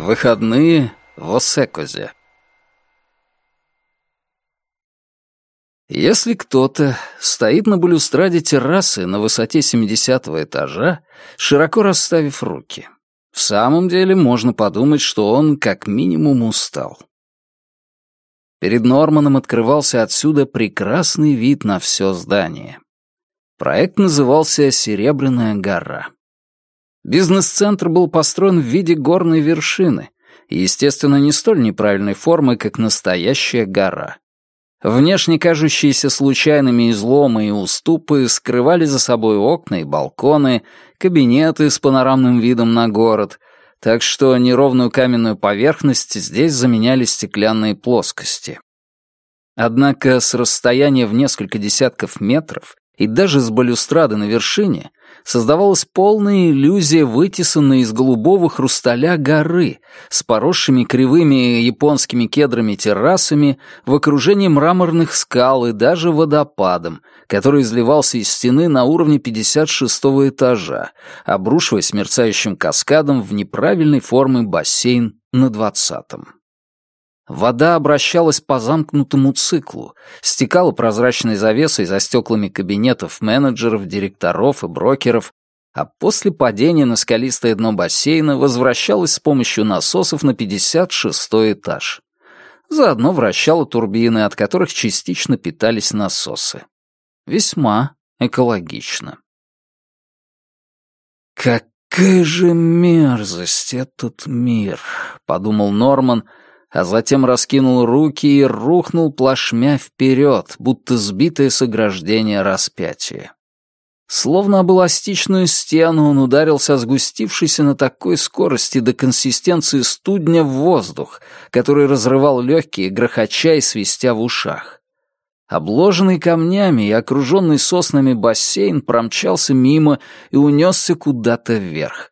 Выходные в Осекозе. Если кто-то стоит на балюстраде террасы на высоте 70 этажа, широко расставив руки, в самом деле можно подумать, что он как минимум устал. Перед Норманом открывался отсюда прекрасный вид на все здание. Проект назывался «Серебряная гора». Бизнес-центр был построен в виде горной вершины, естественно, не столь неправильной формы, как настоящая гора. Внешне кажущиеся случайными изломы и уступы скрывали за собой окна и балконы, кабинеты с панорамным видом на город, так что неровную каменную поверхность здесь заменяли стеклянные плоскости. Однако с расстояния в несколько десятков метров и даже с балюстрады на вершине создавалась полная иллюзия вытесанной из голубого хрусталя горы с поросшими кривыми японскими кедрами террасами в окружении мраморных скал и даже водопадом, который изливался из стены на уровне 56-го этажа, обрушиваясь мерцающим каскадом в неправильной формы бассейн на 20-м. Вода обращалась по замкнутому циклу, стекала прозрачной завесой за стеклами кабинетов менеджеров, директоров и брокеров, а после падения на скалистое дно бассейна возвращалась с помощью насосов на 56 этаж. Заодно вращала турбины, от которых частично питались насосы. Весьма экологично. «Какая же мерзость этот мир!» — подумал Норман — а затем раскинул руки и рухнул плашмя вперед, будто сбитое с ограждения распятие. Словно об эластичную стену он ударился сгустившийся на такой скорости до консистенции студня в воздух, который разрывал легкие, грохоча и свистя в ушах. Обложенный камнями и окруженный соснами бассейн промчался мимо и унесся куда-то вверх.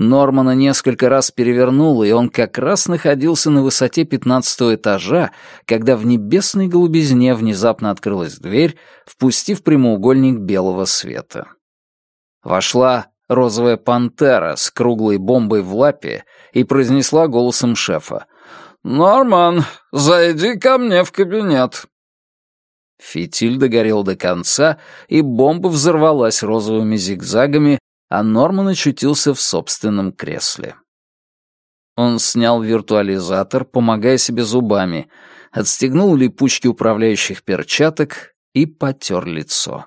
Нормана несколько раз перевернуло, и он как раз находился на высоте пятнадцатого этажа, когда в небесной голубизне внезапно открылась дверь, впустив прямоугольник белого света. Вошла розовая пантера с круглой бомбой в лапе и произнесла голосом шефа. «Норман, зайди ко мне в кабинет». Фитиль догорел до конца, и бомба взорвалась розовыми зигзагами, а Норман очутился в собственном кресле. Он снял виртуализатор, помогая себе зубами, отстегнул липучки управляющих перчаток и потер лицо.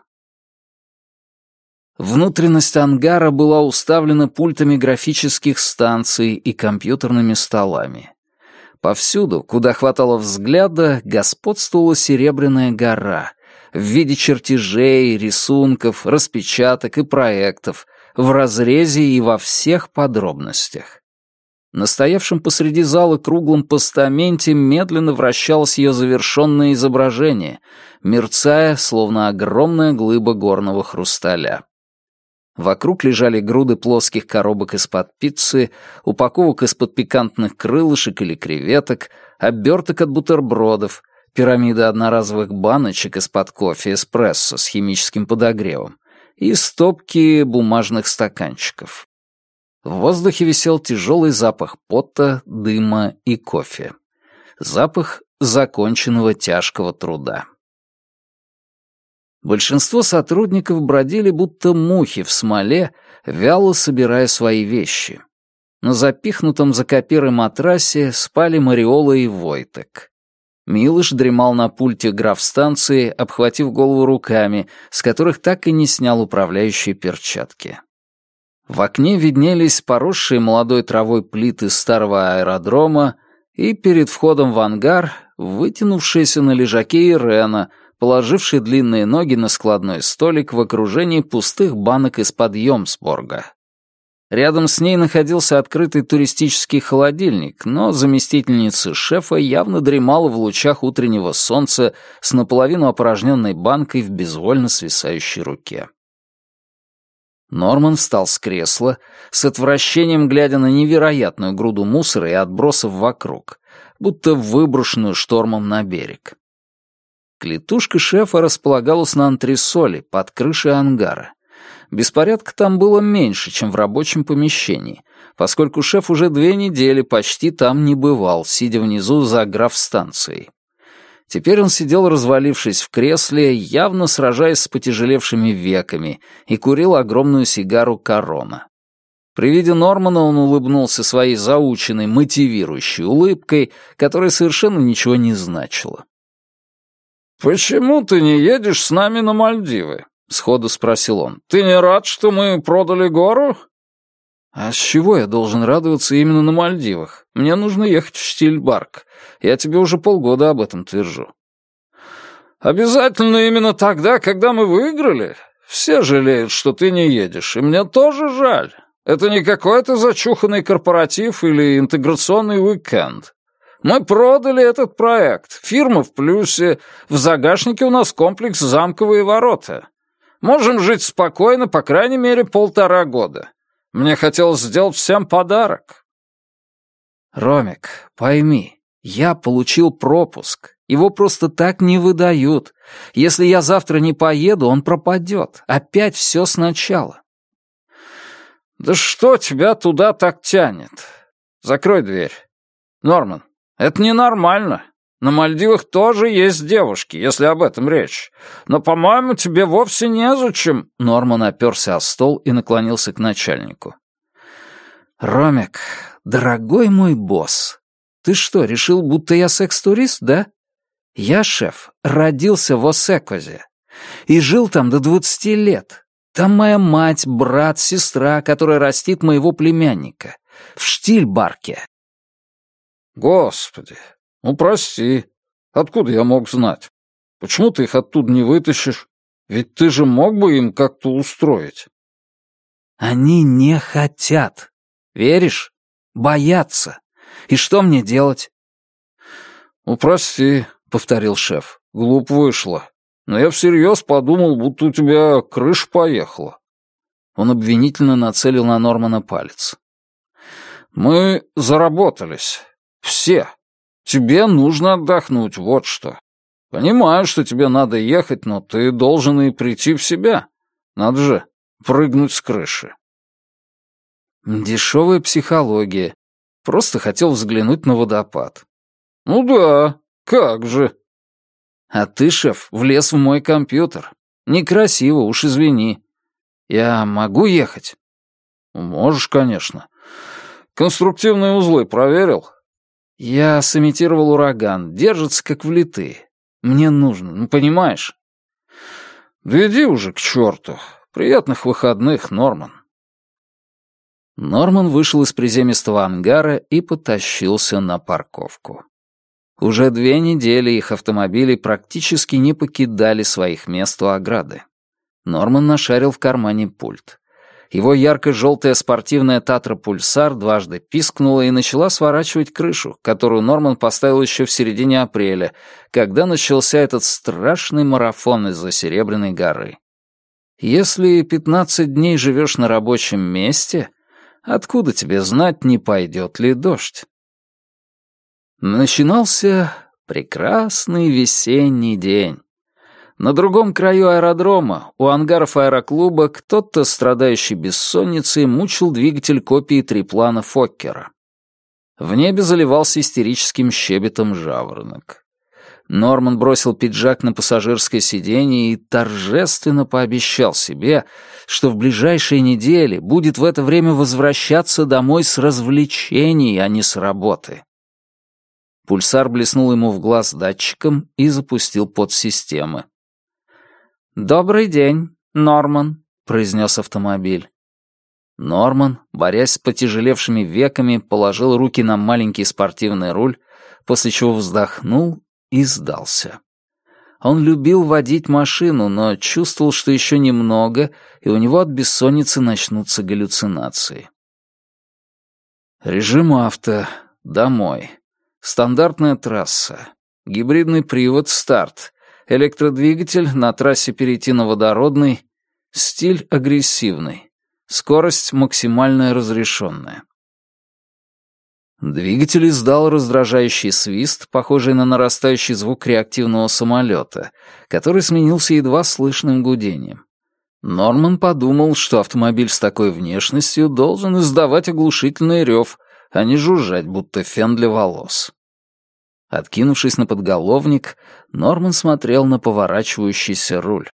Внутренность ангара была уставлена пультами графических станций и компьютерными столами. Повсюду, куда хватало взгляда, господствовала серебряная гора в виде чертежей, рисунков, распечаток и проектов, в разрезе и во всех подробностях. На стоявшем посреди зала круглом постаменте медленно вращалось ее завершенное изображение, мерцая, словно огромная глыба горного хрусталя. Вокруг лежали груды плоских коробок из-под пиццы, упаковок из-под пикантных крылышек или креветок, оберток от бутербродов, пирамида одноразовых баночек из-под кофе эспрессо с химическим подогревом, и стопки бумажных стаканчиков. В воздухе висел тяжелый запах пота, дыма и кофе. Запах законченного тяжкого труда. Большинство сотрудников бродили будто мухи в смоле, вяло собирая свои вещи. На запихнутом за копирой матрасе спали Мариола и Войтек. Милыш дремал на пульте граф-станции, обхватив голову руками, с которых так и не снял управляющие перчатки. В окне виднелись поросшие молодой травой плиты старого аэродрома и перед входом в ангар вытянувшаяся на лежаке Ирена, положившая длинные ноги на складной столик в окружении пустых банок из-под Йомсборга. Рядом с ней находился открытый туристический холодильник, но заместительница шефа явно дремала в лучах утреннего солнца с наполовину опорожненной банкой в безвольно свисающей руке. Норман встал с кресла, с отвращением глядя на невероятную груду мусора и отбросов вокруг, будто выброшенную штормом на берег. Клетушка шефа располагалась на антресоле под крышей ангара. Беспорядка там было меньше, чем в рабочем помещении, поскольку шеф уже две недели почти там не бывал, сидя внизу за граф-станцией. Теперь он сидел, развалившись в кресле, явно сражаясь с потяжелевшими веками, и курил огромную сигару «Корона». При виде Нормана он улыбнулся своей заученной, мотивирующей улыбкой, которая совершенно ничего не значила. «Почему ты не едешь с нами на Мальдивы?» — сходу спросил он. «Ты не рад, что мы продали гору?» «А с чего я должен радоваться именно на Мальдивах? Мне нужно ехать в Штильбарк. Я тебе уже полгода об этом твержу». «Обязательно именно тогда, когда мы выиграли? Все жалеют, что ты не едешь, и мне тоже жаль. Это не какой-то зачуханный корпоратив или интеграционный уикенд. Мы продали этот проект, фирма в плюсе, в загашнике у нас комплекс «Замковые ворота». Можем жить спокойно, по крайней мере, полтора года. Мне хотелось сделать всем подарок. Ромик, пойми, я получил пропуск. Его просто так не выдают. Если я завтра не поеду, он пропадет. Опять все сначала. Да что тебя туда так тянет? Закрой дверь. Норман, это ненормально. На Мальдивах тоже есть девушки, если об этом речь. Но, по-моему, тебе вовсе незачем...» Норман оперся о стол и наклонился к начальнику. «Ромик, дорогой мой босс, ты что, решил, будто я секс-турист, да? Я, шеф, родился в Осекозе и жил там до двадцати лет. Там моя мать, брат, сестра, которая растит моего племянника. В Штильбарке». «Господи, «Ну, прости. Откуда я мог знать? Почему ты их оттуда не вытащишь? Ведь ты же мог бы им как-то устроить». «Они не хотят. Веришь? Боятся. И что мне делать?» «Ну, прости», — повторил шеф. «Глуп вышло. Но я всерьез подумал, будто у тебя крыша поехала». Он обвинительно нацелил на Нормана палец. «Мы заработались. Все. Тебе нужно отдохнуть, вот что. Понимаю, что тебе надо ехать, но ты должен и прийти в себя. Надо же прыгнуть с крыши. Дешевая психология. Просто хотел взглянуть на водопад. Ну да, как же. А ты, шеф, влез в мой компьютер. Некрасиво, уж извини. Я могу ехать? Можешь, конечно. Конструктивные узлы проверил? Я сымитировал ураган, держится как влитые. Мне нужно, ну понимаешь? Веди уже к черту. Приятных выходных, Норман. Норман вышел из приземистого ангара и потащился на парковку. Уже две недели их автомобили практически не покидали своих мест у ограды. Норман нашарил в кармане пульт. Его ярко-желтая спортивная Татра Пульсар дважды пискнула и начала сворачивать крышу, которую Норман поставил еще в середине апреля, когда начался этот страшный марафон из-за Серебряной горы. Если 15 дней живешь на рабочем месте, откуда тебе знать, не пойдет ли дождь? Начинался прекрасный весенний день. На другом краю аэродрома, у ангаров аэроклуба, кто-то, страдающий бессонницей, мучил двигатель копии триплана Фоккера. В небе заливался истерическим щебетом жаворонок. Норман бросил пиджак на пассажирское сиденье и торжественно пообещал себе, что в ближайшие недели будет в это время возвращаться домой с развлечений, а не с работы. Пульсар блеснул ему в глаз датчиком и запустил подсистемы. «Добрый день, Норман», — произнес автомобиль. Норман, борясь с потяжелевшими веками, положил руки на маленький спортивный руль, после чего вздохнул и сдался. Он любил водить машину, но чувствовал, что еще немного, и у него от бессонницы начнутся галлюцинации. Режим авто. Домой. Стандартная трасса. Гибридный привод «Старт». Электродвигатель на трассе перейти на водородный. Стиль агрессивный. Скорость максимальная разрешенная. Двигатель издал раздражающий свист, похожий на нарастающий звук реактивного самолета, который сменился едва слышным гудением. Норман подумал, что автомобиль с такой внешностью должен издавать оглушительный рев, а не жужжать, будто фен для волос. Откинувшись на подголовник, Норман смотрел на поворачивающийся руль.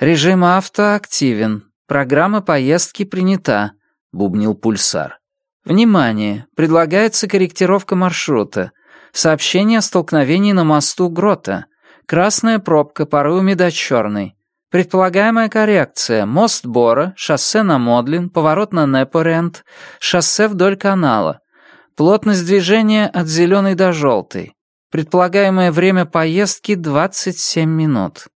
«Режим авто активен. Программа поездки принята», — бубнил пульсар. «Внимание! Предлагается корректировка маршрута. Сообщение о столкновении на мосту Грота. Красная пробка, порывами до черной. Предполагаемая коррекция. Мост Бора, шоссе на Модлин, поворот на Непорент, шоссе вдоль канала. Плотность движения от зеленой до желтой. Предполагаемое время поездки — 27 минут.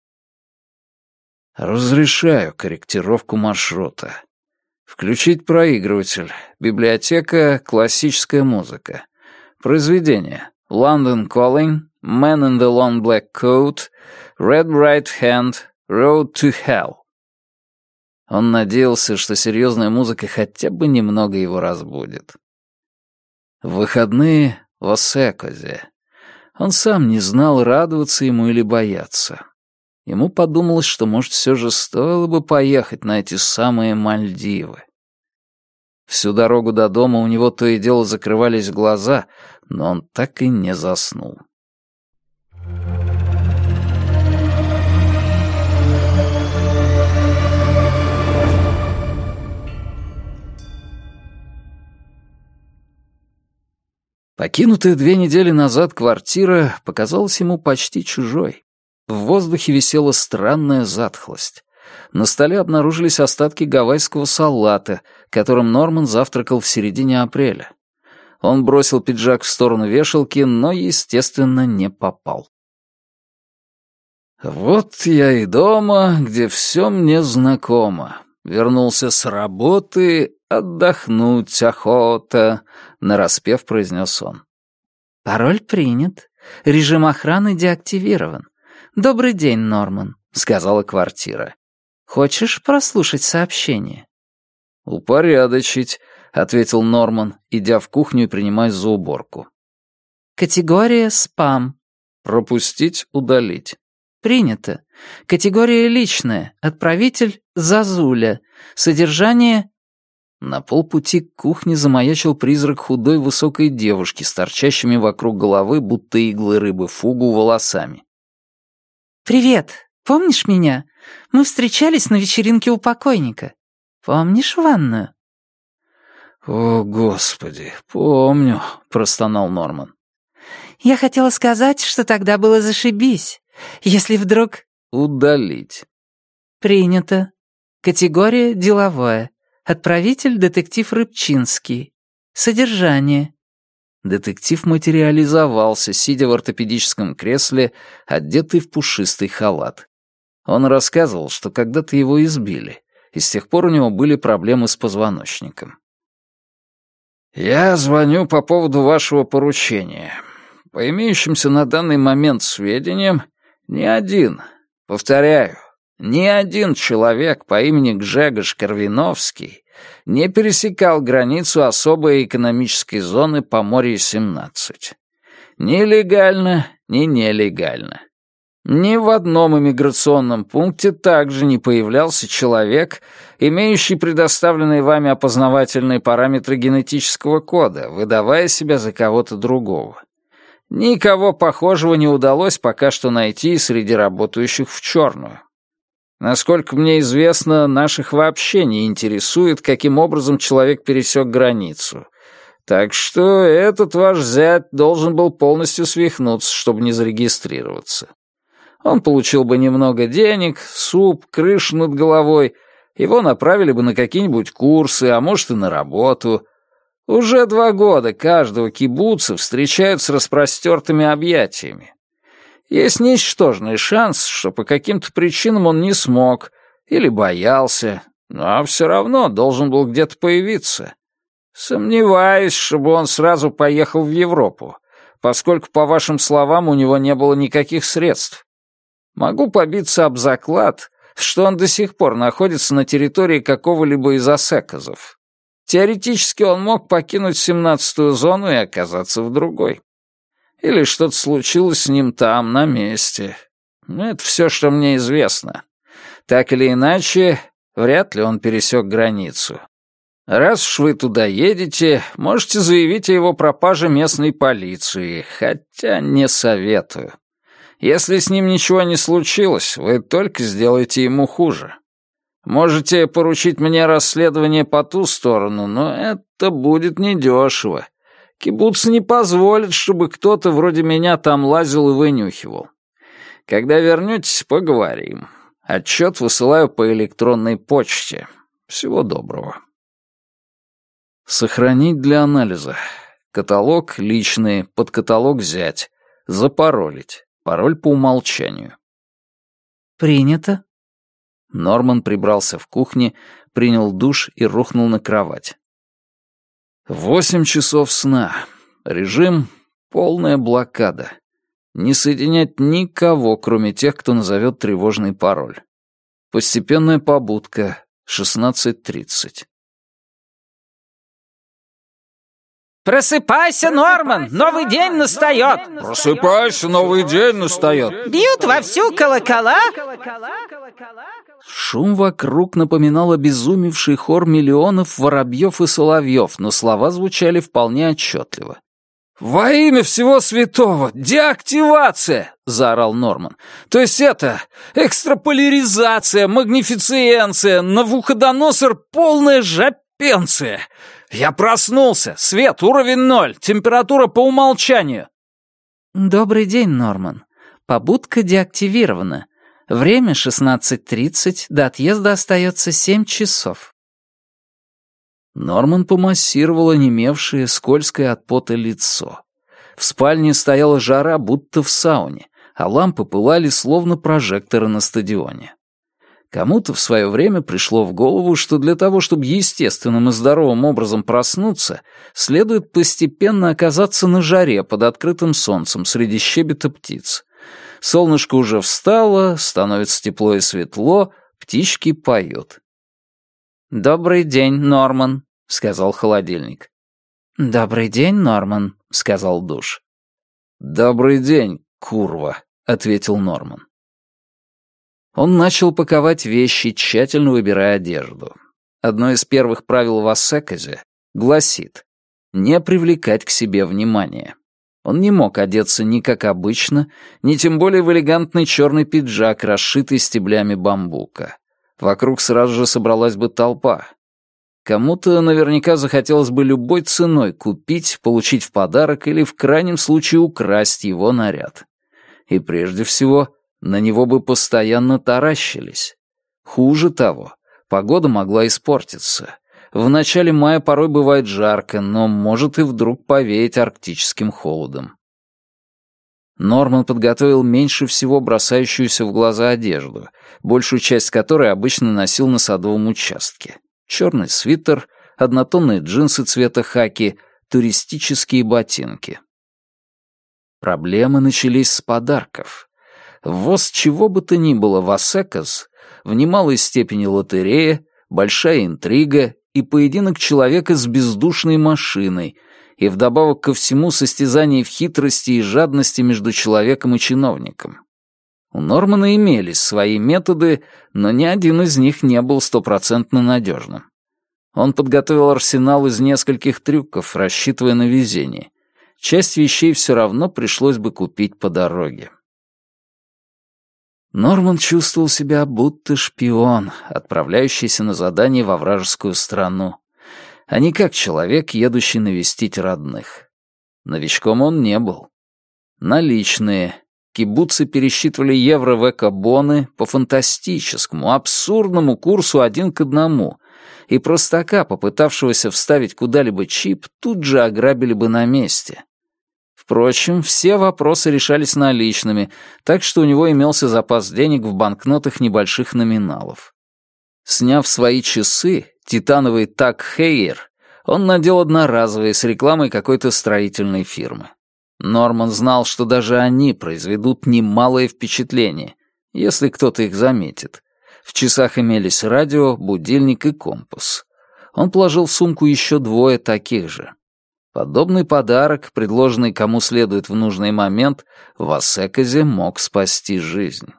Разрешаю корректировку маршрута. Включить проигрыватель. Библиотека «Классическая музыка». Произведение. London Calling, Man in the Long Black Coat, Red Right Hand, Road to Hell. Он надеялся, что серьезная музыка хотя бы немного его разбудит. В выходные в Осекозе. Он сам не знал, радоваться ему или бояться. Ему подумалось, что, может, все же стоило бы поехать на эти самые Мальдивы. Всю дорогу до дома у него то и дело закрывались глаза, но он так и не заснул. Покинутая две недели назад квартира показалась ему почти чужой. В воздухе висела странная затхлость. На столе обнаружились остатки гавайского салата, которым Норман завтракал в середине апреля. Он бросил пиджак в сторону вешалки, но, естественно, не попал. «Вот я и дома, где все мне знакомо. Вернулся с работы, отдохнуть охота», — нараспев произнес он. «Пароль принят. Режим охраны деактивирован. Добрый день, Норман», — сказала квартира. «Хочешь прослушать сообщение?» «Упорядочить», — ответил Норман, идя в кухню и принимаясь за уборку. «Категория «Спам». «Пропустить, удалить». «Принято. Категория «Личная». Отправитель «Зазуля». Содержание на полпути к кухне замаячил призрак худой высокой девушки с торчащими вокруг головы, будто иглы рыбы фугу, волосами. «Привет! Помнишь меня? Мы встречались на вечеринке у покойника. Помнишь ванную?» «О, Господи, помню», — простонал Норман. «Я хотела сказать, что тогда было зашибись. Если вдруг...» «Удалить». «Принято. Категория «Деловое». Отправитель — детектив Рыбчинский. Содержание. Детектив материализовался, сидя в ортопедическом кресле, одетый в пушистый халат. Он рассказывал, что когда-то его избили, и с тех пор у него были проблемы с позвоночником. «Я звоню по поводу вашего поручения. По имеющимся на данный момент сведениям, ни один, повторяю, ни один человек по имени Гжегош Корвиновский не пересекал границу особой экономической зоны Поморье-17. Ни легально, ни нелегально. Ни в одном иммиграционном пункте также не появлялся человек, имеющий предоставленные вами опознавательные параметры генетического кода, выдавая себя за кого-то другого. Никого похожего не удалось пока что найти среди работающих в черную. Насколько мне известно, наших вообще не интересует, каким образом человек пересек границу. Так что этот ваш зять должен был полностью свихнуться, чтобы не зарегистрироваться. Он получил бы немного денег, суп, крышу над головой, его направили бы на какие-нибудь курсы, а может и на работу. Уже два года каждого кибуца встречают с распростертыми объятиями. Есть ничтожный шанс, что по каким-то причинам он не смог или боялся, но все равно должен был где-то появиться. Сомневаюсь, чтобы он сразу поехал в Европу, поскольку, по вашим словам, у него не было никаких средств. Могу побиться об заклад, что он до сих пор находится на территории какого-либо из осеказов. Теоретически он мог покинуть семнадцатую зону и оказаться в другой. Или что-то случилось с ним там, на месте. Это все, что мне известно. Так или иначе, вряд ли он пересек границу. Раз уж вы туда едете, можете заявить о его пропаже местной полиции, хотя не советую. Если с ним ничего не случилось, вы только сделаете ему хуже. Можете поручить мне расследование по ту сторону, но это будет недешево. Кибуц не позволит, чтобы кто-то вроде меня там лазил и вынюхивал. Когда вернетесь, поговорим. Отчет высылаю по электронной почте. Всего доброго. Сохранить для анализа. Каталог личный, под каталог взять. Запаролить. Пароль по умолчанию. Принято. Норман прибрался в кухне, принял душ и рухнул на кровать. Восемь часов сна. Режим — полная блокада. Не соединять никого, кроме тех, кто назовет тревожный пароль. Постепенная побудка. 16.30. «Просыпайся, Норман! Новый день настает!» «Просыпайся, новый день настает!» «Бьют вовсю колокола!» Шум вокруг напоминал обезумевший хор миллионов воробьев и соловьев, но слова звучали вполне отчетливо. «Во имя всего святого! Деактивация!» — заорал Норман. «То есть это экстраполяризация, магнифициенция, навуходоносор полная жопенция! Я проснулся! Свет, уровень ноль, температура по умолчанию!» «Добрый день, Норман. Побудка деактивирована. Время 16.30, до отъезда остается 7 часов». Норман помассировал онемевшее, скользкое от пота лицо. В спальне стояла жара, будто в сауне, а лампы пылали, словно прожекторы на стадионе. Кому-то в свое время пришло в голову, что для того, чтобы естественным и здоровым образом проснуться, следует постепенно оказаться на жаре под открытым солнцем среди щебета птиц. Солнышко уже встало, становится тепло и светло, птички поют. «Добрый день, Норман», — сказал холодильник. «Добрый день, Норман», — сказал душ. «Добрый день, курва», — ответил Норман. Он начал паковать вещи, тщательно выбирая одежду. Одно из первых правил в Ассеказе гласит «не привлекать к себе внимания». Он не мог одеться ни как обычно, ни тем более в элегантный черный пиджак, расшитый стеблями бамбука. Вокруг сразу же собралась бы толпа. Кому-то наверняка захотелось бы любой ценой купить, получить в подарок или в крайнем случае украсть его наряд. И прежде всего, на него бы постоянно таращились. Хуже того, погода могла испортиться. В начале мая порой бывает жарко, но может и вдруг повеять арктическим холодом. Норман подготовил меньше всего бросающуюся в глаза одежду, большую часть которой обычно носил на садовом участке. Черный свитер, однотонные джинсы цвета хаки, туристические ботинки. Проблемы начались с подарков. Ввоз чего бы то ни было в Асекас в немалой степени лотерея, большая интрига и поединок человека с бездушной машиной, и вдобавок ко всему состязание в хитрости и жадности между человеком и чиновником. У Нормана имелись свои методы, но ни один из них не был стопроцентно надежным. Он подготовил арсенал из нескольких трюков, рассчитывая на везение. Часть вещей все равно пришлось бы купить по дороге. Норман чувствовал себя будто шпион, отправляющийся на задание во вражескую страну, а не как человек, едущий навестить родных. Новичком он не был. Наличные. Кибуцы пересчитывали евро в экобоны по фантастическому, абсурдному курсу один к одному, и простака, попытавшегося вставить куда-либо чип, тут же ограбили бы на месте. Впрочем, все вопросы решались наличными, так что у него имелся запас денег в банкнотах небольших номиналов. Сняв свои часы, титановый так Хейер, он надел одноразовые с рекламой какой-то строительной фирмы. Норман знал, что даже они произведут немалое впечатление, если кто-то их заметит. В часах имелись радио, будильник и компас. Он положил в сумку еще двое таких же. Подобный подарок, предложенный кому следует в нужный момент, в Асекозе мог спасти жизнь.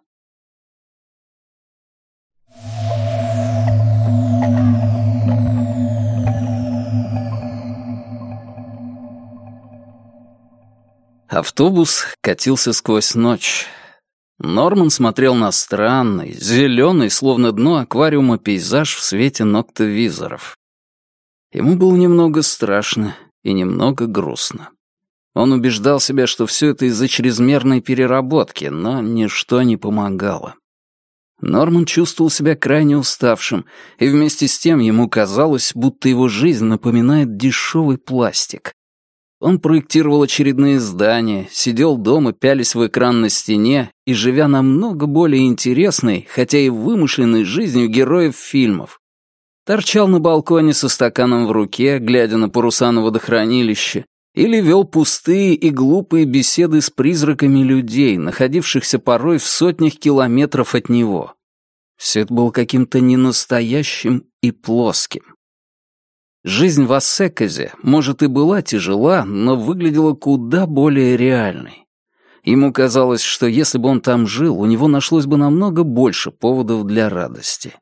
Автобус катился сквозь ночь. Норман смотрел на странный, зеленый, словно дно аквариума, пейзаж в свете ноктовизоров. Ему было немного страшно и немного грустно. Он убеждал себя, что все это из-за чрезмерной переработки, но ничто не помогало. Норман чувствовал себя крайне уставшим, и вместе с тем ему казалось, будто его жизнь напоминает дешевый пластик. Он проектировал очередные здания, сидел дома, пялись в экран на стене и живя намного более интересной, хотя и вымышленной жизнью героев фильмов. Торчал на балконе со стаканом в руке, глядя на паруса на водохранилище, или вел пустые и глупые беседы с призраками людей, находившихся порой в сотнях километров от него. Все это было каким-то ненастоящим и плоским. Жизнь в Ассеказе, может, и была тяжела, но выглядела куда более реальной. Ему казалось, что если бы он там жил, у него нашлось бы намного больше поводов для радости.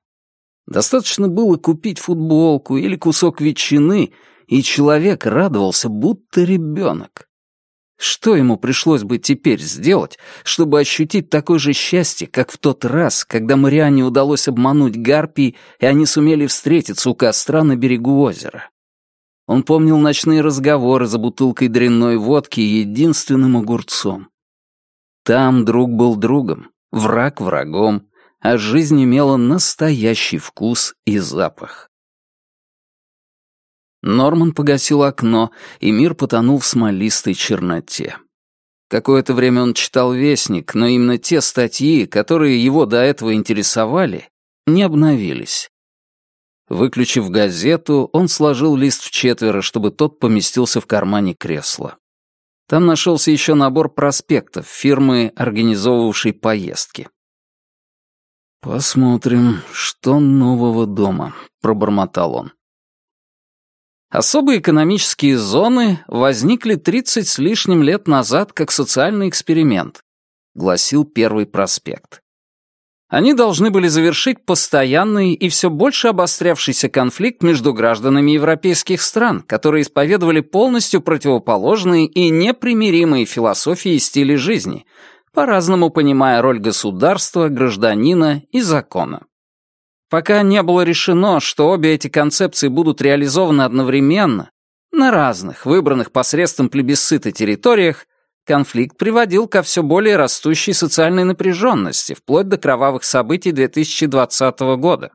Достаточно было купить футболку или кусок ветчины, и человек радовался, будто ребенок. Что ему пришлось бы теперь сделать, чтобы ощутить такое же счастье, как в тот раз, когда Марианне удалось обмануть гарпий, и они сумели встретиться у костра на берегу озера? Он помнил ночные разговоры за бутылкой дрянной водки и единственным огурцом. Там друг был другом, враг врагом, а жизнь имела настоящий вкус и запах. Норман погасил окно, и мир потонул в смолистой черноте. Какое-то время он читал «Вестник», но именно те статьи, которые его до этого интересовали, не обновились. Выключив газету, он сложил лист в четверо, чтобы тот поместился в кармане кресла. Там нашелся еще набор проспектов фирмы, организовывавшей поездки. «Посмотрим, что нового дома», — пробормотал он. Особые экономические зоны возникли 30 с лишним лет назад как социальный эксперимент, гласил первый проспект. Они должны были завершить постоянный и все больше обострявшийся конфликт между гражданами европейских стран, которые исповедовали полностью противоположные и непримиримые философии и стили жизни, по-разному понимая роль государства, гражданина и закона. Пока не было решено, что обе эти концепции будут реализованы одновременно, на разных, выбранных посредством плебисцита территориях, конфликт приводил ко все более растущей социальной напряженности, вплоть до кровавых событий 2020 года.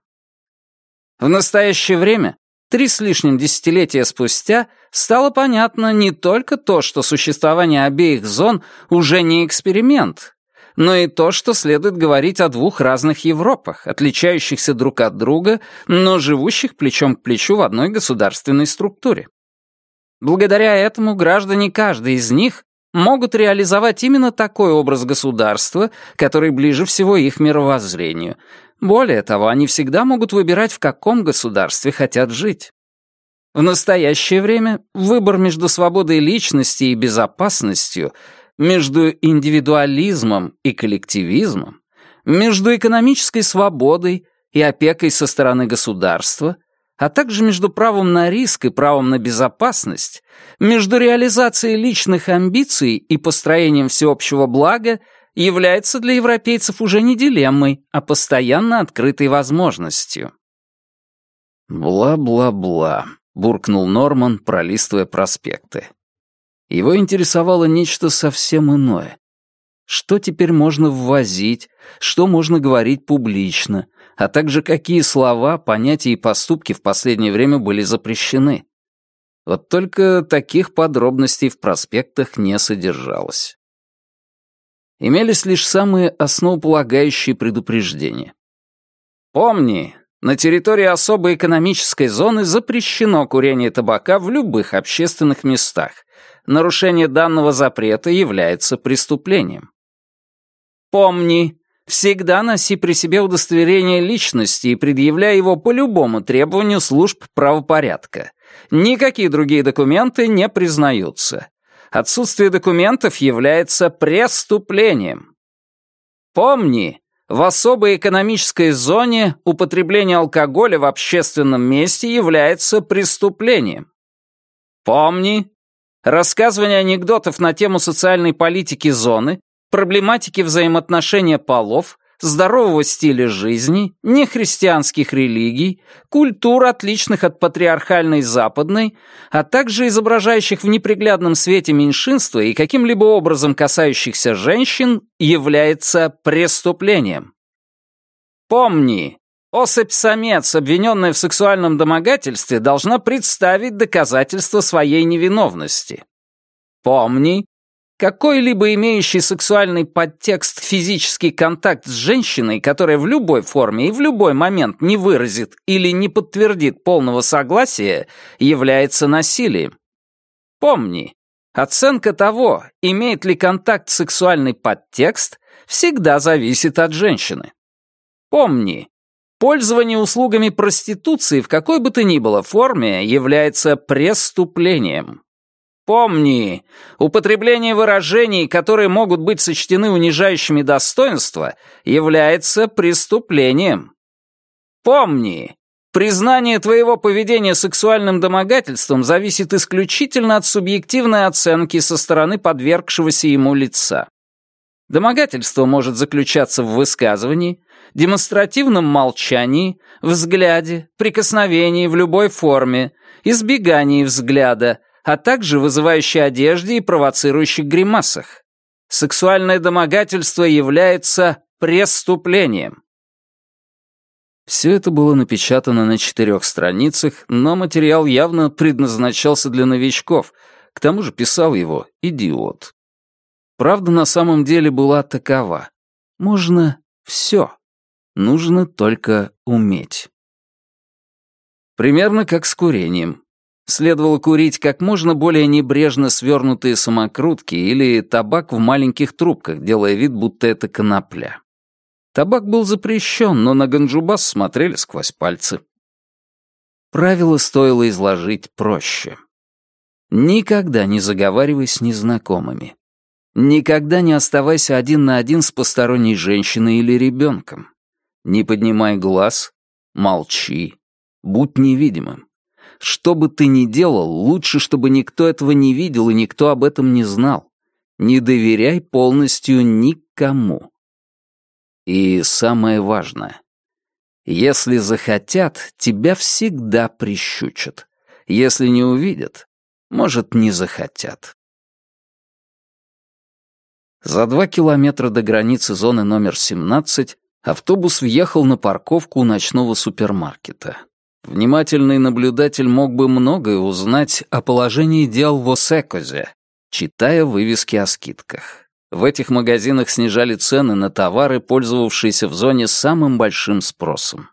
В настоящее время, три с лишним десятилетия спустя, стало понятно не только то, что существование обеих зон уже не эксперимент, но и то, что следует говорить о двух разных Европах, отличающихся друг от друга, но живущих плечом к плечу в одной государственной структуре. Благодаря этому граждане каждой из них могут реализовать именно такой образ государства, который ближе всего их мировоззрению. Более того, они всегда могут выбирать, в каком государстве хотят жить. В настоящее время выбор между свободой личности и безопасностью – между индивидуализмом и коллективизмом, между экономической свободой и опекой со стороны государства, а также между правом на риск и правом на безопасность, между реализацией личных амбиций и построением всеобщего блага является для европейцев уже не дилеммой, а постоянно открытой возможностью. «Бла-бла-бла», — буркнул Норман, пролистывая проспекты. Его интересовало нечто совсем иное. Что теперь можно ввозить, что можно говорить публично, а также какие слова, понятия и поступки в последнее время были запрещены. Вот только таких подробностей в проспектах не содержалось. Имелись лишь самые основополагающие предупреждения. Помни, на территории особой экономической зоны запрещено курение табака в любых общественных местах, нарушение данного запрета является преступлением. Помни, всегда носи при себе удостоверение личности и предъявляй его по любому требованию служб правопорядка. Никакие другие документы не признаются. Отсутствие документов является преступлением. Помни, в особой экономической зоне употребление алкоголя в общественном месте является преступлением. Помни, рассказывание анекдотов на тему социальной политики зоны, проблематики взаимоотношения полов, здорового стиля жизни, нехристианских религий, культур, отличных от патриархальной западной, а также изображающих в неприглядном свете меньшинства и каким-либо образом касающихся женщин, является преступлением. Помни, особь-самец, обвиненная в сексуальном домогательстве, должна представить доказательства своей невиновности. Помни, какой-либо имеющий сексуальный подтекст физический контакт с женщиной, которая в любой форме и в любой момент не выразит или не подтвердит полного согласия, является насилием. Помни, оценка того, имеет ли контакт сексуальный подтекст, всегда зависит от женщины. Помни, пользование услугами проституции в какой бы то ни было форме является преступлением. Помни, употребление выражений, которые могут быть сочтены унижающими достоинства, является преступлением. Помни, признание твоего поведения сексуальным домогательством зависит исключительно от субъективной оценки со стороны подвергшегося ему лица. Домогательство может заключаться в высказывании, демонстративном молчании, взгляде, прикосновении в любой форме, избегании взгляда, а также вызывающей одежде и провоцирующих гримасах. Сексуальное домогательство является преступлением. Все это было напечатано на четырех страницах, но материал явно предназначался для новичков, к тому же писал его идиот. Правда на самом деле была такова. Можно все. Нужно только уметь. Примерно как с курением. Следовало курить как можно более небрежно свернутые самокрутки или табак в маленьких трубках, делая вид, будто это конопля. Табак был запрещен, но на ганджубас смотрели сквозь пальцы. Правило стоило изложить проще. Никогда не заговаривай с незнакомыми. Никогда не оставайся один на один с посторонней женщиной или ребенком. Не поднимай глаз, молчи, будь невидимым. Что бы ты ни делал, лучше, чтобы никто этого не видел и никто об этом не знал. Не доверяй полностью никому. И самое важное. Если захотят, тебя всегда прищучат. Если не увидят, может, не захотят. За два километра до границы зоны номер 17 автобус въехал на парковку у ночного супермаркета. Внимательный наблюдатель мог бы многое узнать о положении дел в Осекозе, читая вывески о скидках. В этих магазинах снижали цены на товары, пользовавшиеся в зоне самым большим спросом.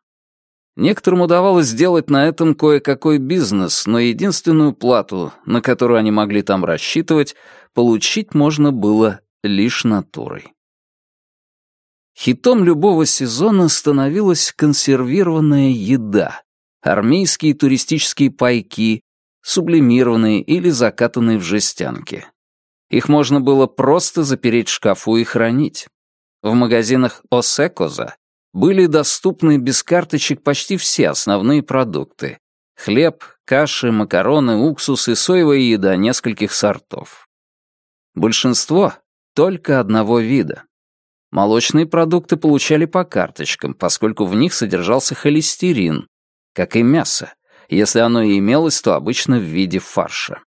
Некоторым удавалось сделать на этом кое-какой бизнес, но единственную плату, на которую они могли там рассчитывать, получить можно было лишь натурой. Хитом любого сезона становилась консервированная еда, армейские туристические пайки, сублимированные или закатанные в жестянки. Их можно было просто запереть в шкафу и хранить. В магазинах Осекоза были доступны без карточек почти все основные продукты. Хлеб, каши, макароны, уксус и соевая еда нескольких сортов. Большинство только одного вида. Молочные продукты получали по карточкам, поскольку в них содержался холестерин, как и мясо. Если оно и имелось, то обычно в виде фарша.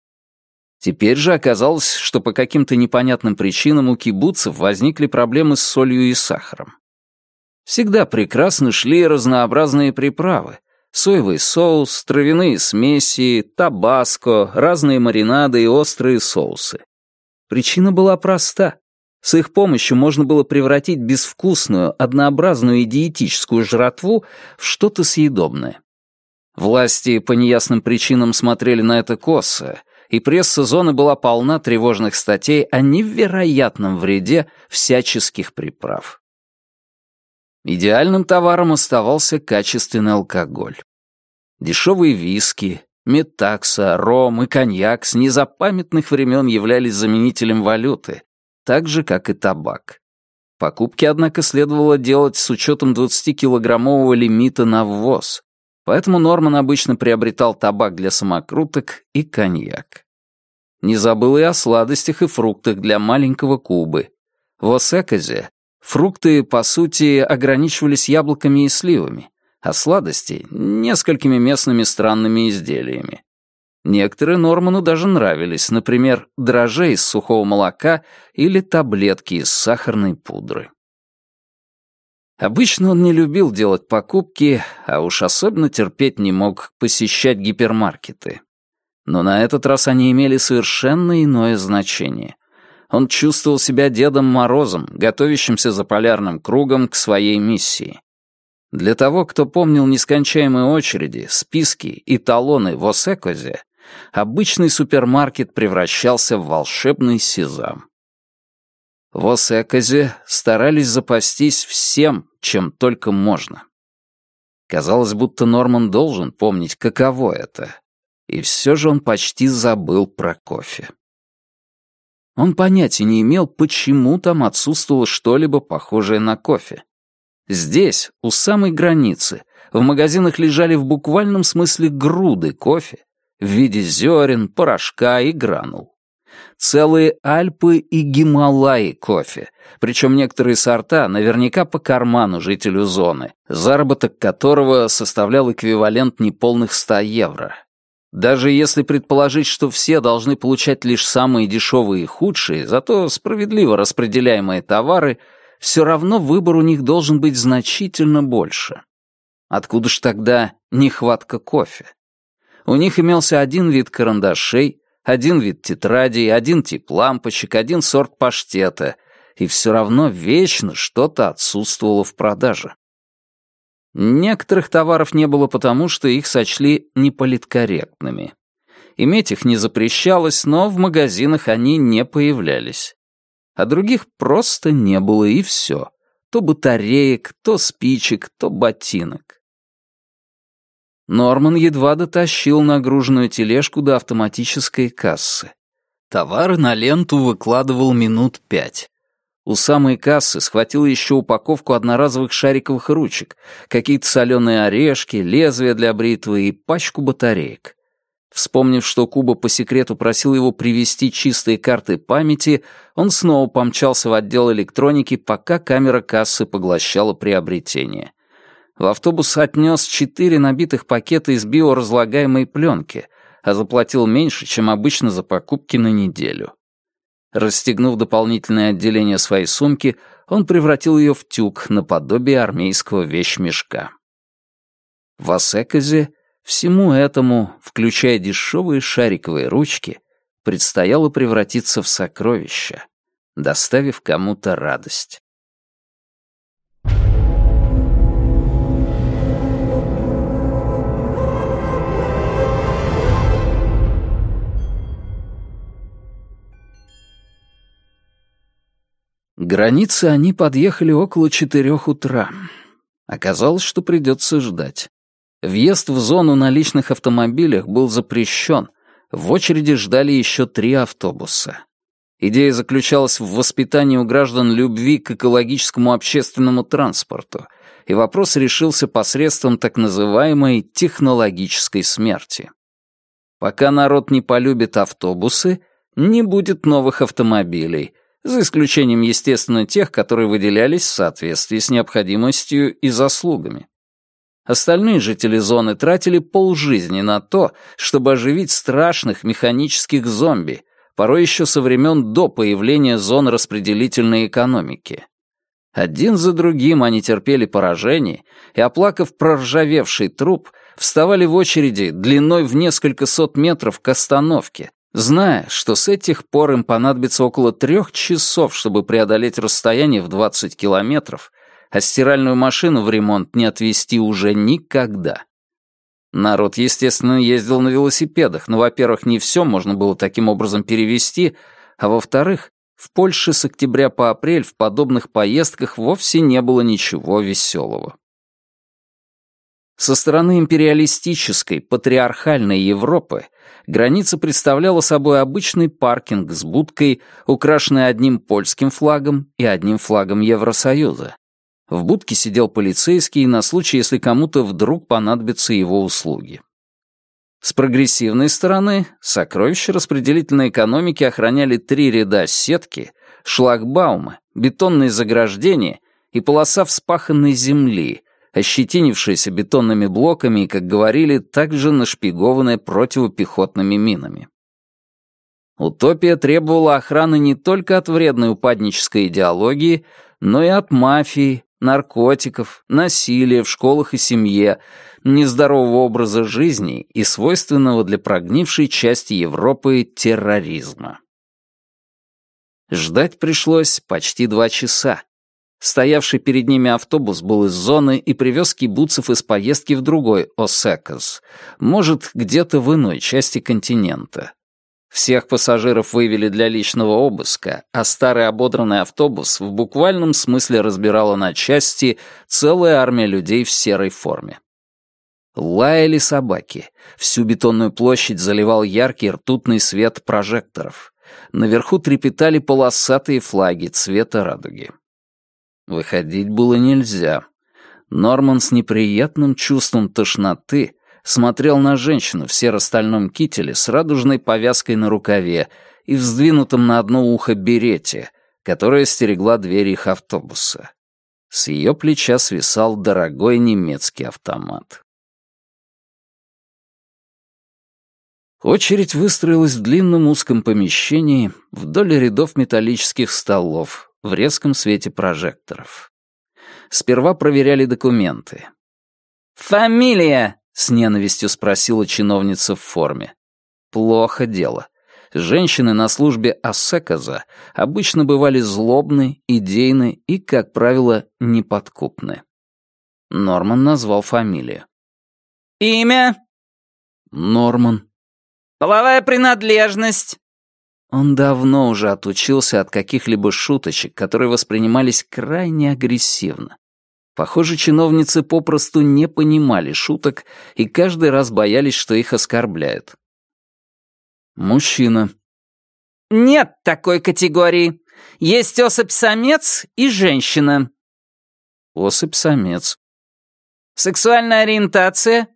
Теперь же оказалось, что по каким-то непонятным причинам у кибуцев возникли проблемы с солью и сахаром. Всегда прекрасно шли разнообразные приправы. Соевый соус, травяные смеси, табаско, разные маринады и острые соусы. Причина была проста. С их помощью можно было превратить безвкусную, однообразную и диетическую жратву в что-то съедобное. Власти по неясным причинам смотрели на это косо, и пресса зоны была полна тревожных статей о невероятном вреде всяческих приправ. Идеальным товаром оставался качественный алкоголь. Дешевые виски, метакса, ром и коньяк с незапамятных времен являлись заменителем валюты, так же, как и табак. Покупки, однако, следовало делать с учетом 20-килограммового лимита на ввоз, поэтому Норман обычно приобретал табак для самокруток и коньяк. Не забыл и о сладостях и фруктах для маленького Кубы. В Осекозе фрукты, по сути, ограничивались яблоками и сливами, а сладости — несколькими местными странными изделиями. Некоторые Норману даже нравились, например, дрожжи из сухого молока или таблетки из сахарной пудры. Обычно он не любил делать покупки, а уж особенно терпеть не мог посещать гипермаркеты. Но на этот раз они имели совершенно иное значение. Он чувствовал себя Дедом Морозом, готовящимся за полярным кругом к своей миссии. Для того, кто помнил нескончаемые очереди, списки и талоны в Осекозе, обычный супермаркет превращался в волшебный сезам. В Осекозе старались запастись всем, чем только можно. Казалось, будто Норман должен помнить, каково это. И все же он почти забыл про кофе. Он понятия не имел, почему там отсутствовало что-либо похожее на кофе. Здесь, у самой границы, в магазинах лежали в буквальном смысле груды кофе в виде зерен, порошка и гранул целые Альпы и Гималаи кофе, причем некоторые сорта наверняка по карману жителю зоны, заработок которого составлял эквивалент неполных 100 евро. Даже если предположить, что все должны получать лишь самые дешевые и худшие, зато справедливо распределяемые товары, все равно выбор у них должен быть значительно больше. Откуда ж тогда нехватка кофе? У них имелся один вид карандашей, один вид тетрадей, один тип лампочек, один сорт паштета, и все равно вечно что-то отсутствовало в продаже. Некоторых товаров не было потому, что их сочли неполиткорректными. Иметь их не запрещалось, но в магазинах они не появлялись. А других просто не было, и все. То батареек, то спичек, то ботинок. Норман едва дотащил нагруженную тележку до автоматической кассы. Товары на ленту выкладывал минут пять. У самой кассы схватил еще упаковку одноразовых шариковых ручек, какие-то соленые орешки, лезвия для бритвы и пачку батареек. Вспомнив, что Куба по секрету просил его привезти чистые карты памяти, он снова помчался в отдел электроники, пока камера кассы поглощала приобретение. В автобус отнес четыре набитых пакета из биоразлагаемой пленки, а заплатил меньше, чем обычно за покупки на неделю. Расстегнув дополнительное отделение своей сумки, он превратил ее в тюк наподобие армейского вещмешка. В Асекозе всему этому, включая дешевые шариковые ручки, предстояло превратиться в сокровища, доставив кому-то радость. К границе они подъехали около четырех утра. Оказалось, что придется ждать. Въезд в зону на личных автомобилях был запрещен. В очереди ждали еще три автобуса. Идея заключалась в воспитании у граждан любви к экологическому общественному транспорту, и вопрос решился посредством так называемой технологической смерти. Пока народ не полюбит автобусы, не будет новых автомобилей, за исключением, естественно, тех, которые выделялись в соответствии с необходимостью и заслугами. Остальные жители зоны тратили полжизни на то, чтобы оживить страшных механических зомби, порой еще со времен до появления зон распределительной экономики. Один за другим они терпели поражение и, оплакав проржавевший труп, вставали в очереди длиной в несколько сот метров к остановке, зная, что с этих пор им понадобится около трех часов, чтобы преодолеть расстояние в 20 километров, а стиральную машину в ремонт не отвезти уже никогда. Народ, естественно, ездил на велосипедах, но, во-первых, не все можно было таким образом перевести, а во-вторых, в Польше с октября по апрель в подобных поездках вовсе не было ничего веселого. Со стороны империалистической, патриархальной Европы граница представляла собой обычный паркинг с будкой, украшенной одним польским флагом и одним флагом Евросоюза. В будке сидел полицейский на случай, если кому-то вдруг понадобятся его услуги. С прогрессивной стороны сокровища распределительной экономики охраняли три ряда сетки, шлагбаумы, бетонные заграждения и полоса вспаханной земли, ощетинившаяся бетонными блоками и, как говорили, также нашпигованная противопехотными минами. Утопия требовала охраны не только от вредной упаднической идеологии, но и от мафии, наркотиков, насилия в школах и семье, нездорового образа жизни и свойственного для прогнившей части Европы терроризма. Ждать пришлось почти два часа. Стоявший перед ними автобус был из зоны и привез кибуцев из поездки в другой Осекас, может, где-то в иной части континента. Всех пассажиров вывели для личного обыска, а старый ободранный автобус в буквальном смысле разбирала на части целая армия людей в серой форме. Лаяли собаки. Всю бетонную площадь заливал яркий ртутный свет прожекторов. Наверху трепетали полосатые флаги цвета радуги. Выходить было нельзя. Норман с неприятным чувством тошноты смотрел на женщину в серо-стальном кителе с радужной повязкой на рукаве и вздвинутом на одно ухо берете, которая стерегла двери их автобуса. С ее плеча свисал дорогой немецкий автомат. Очередь выстроилась в длинном узком помещении вдоль рядов металлических столов в резком свете прожекторов. Сперва проверяли документы. «Фамилия!» С ненавистью спросила чиновница в форме. Плохо дело. Женщины на службе Ассеказа обычно бывали злобны, идейны и, как правило, неподкупны. Норман назвал фамилию. «Имя?» «Норман». «Половая принадлежность?» Он давно уже отучился от каких-либо шуточек, которые воспринимались крайне агрессивно. Похоже, чиновницы попросту не понимали шуток и каждый раз боялись, что их оскорбляют. Мужчина. Нет такой категории. Есть особь-самец и женщина. Особь-самец. Сексуальная ориентация?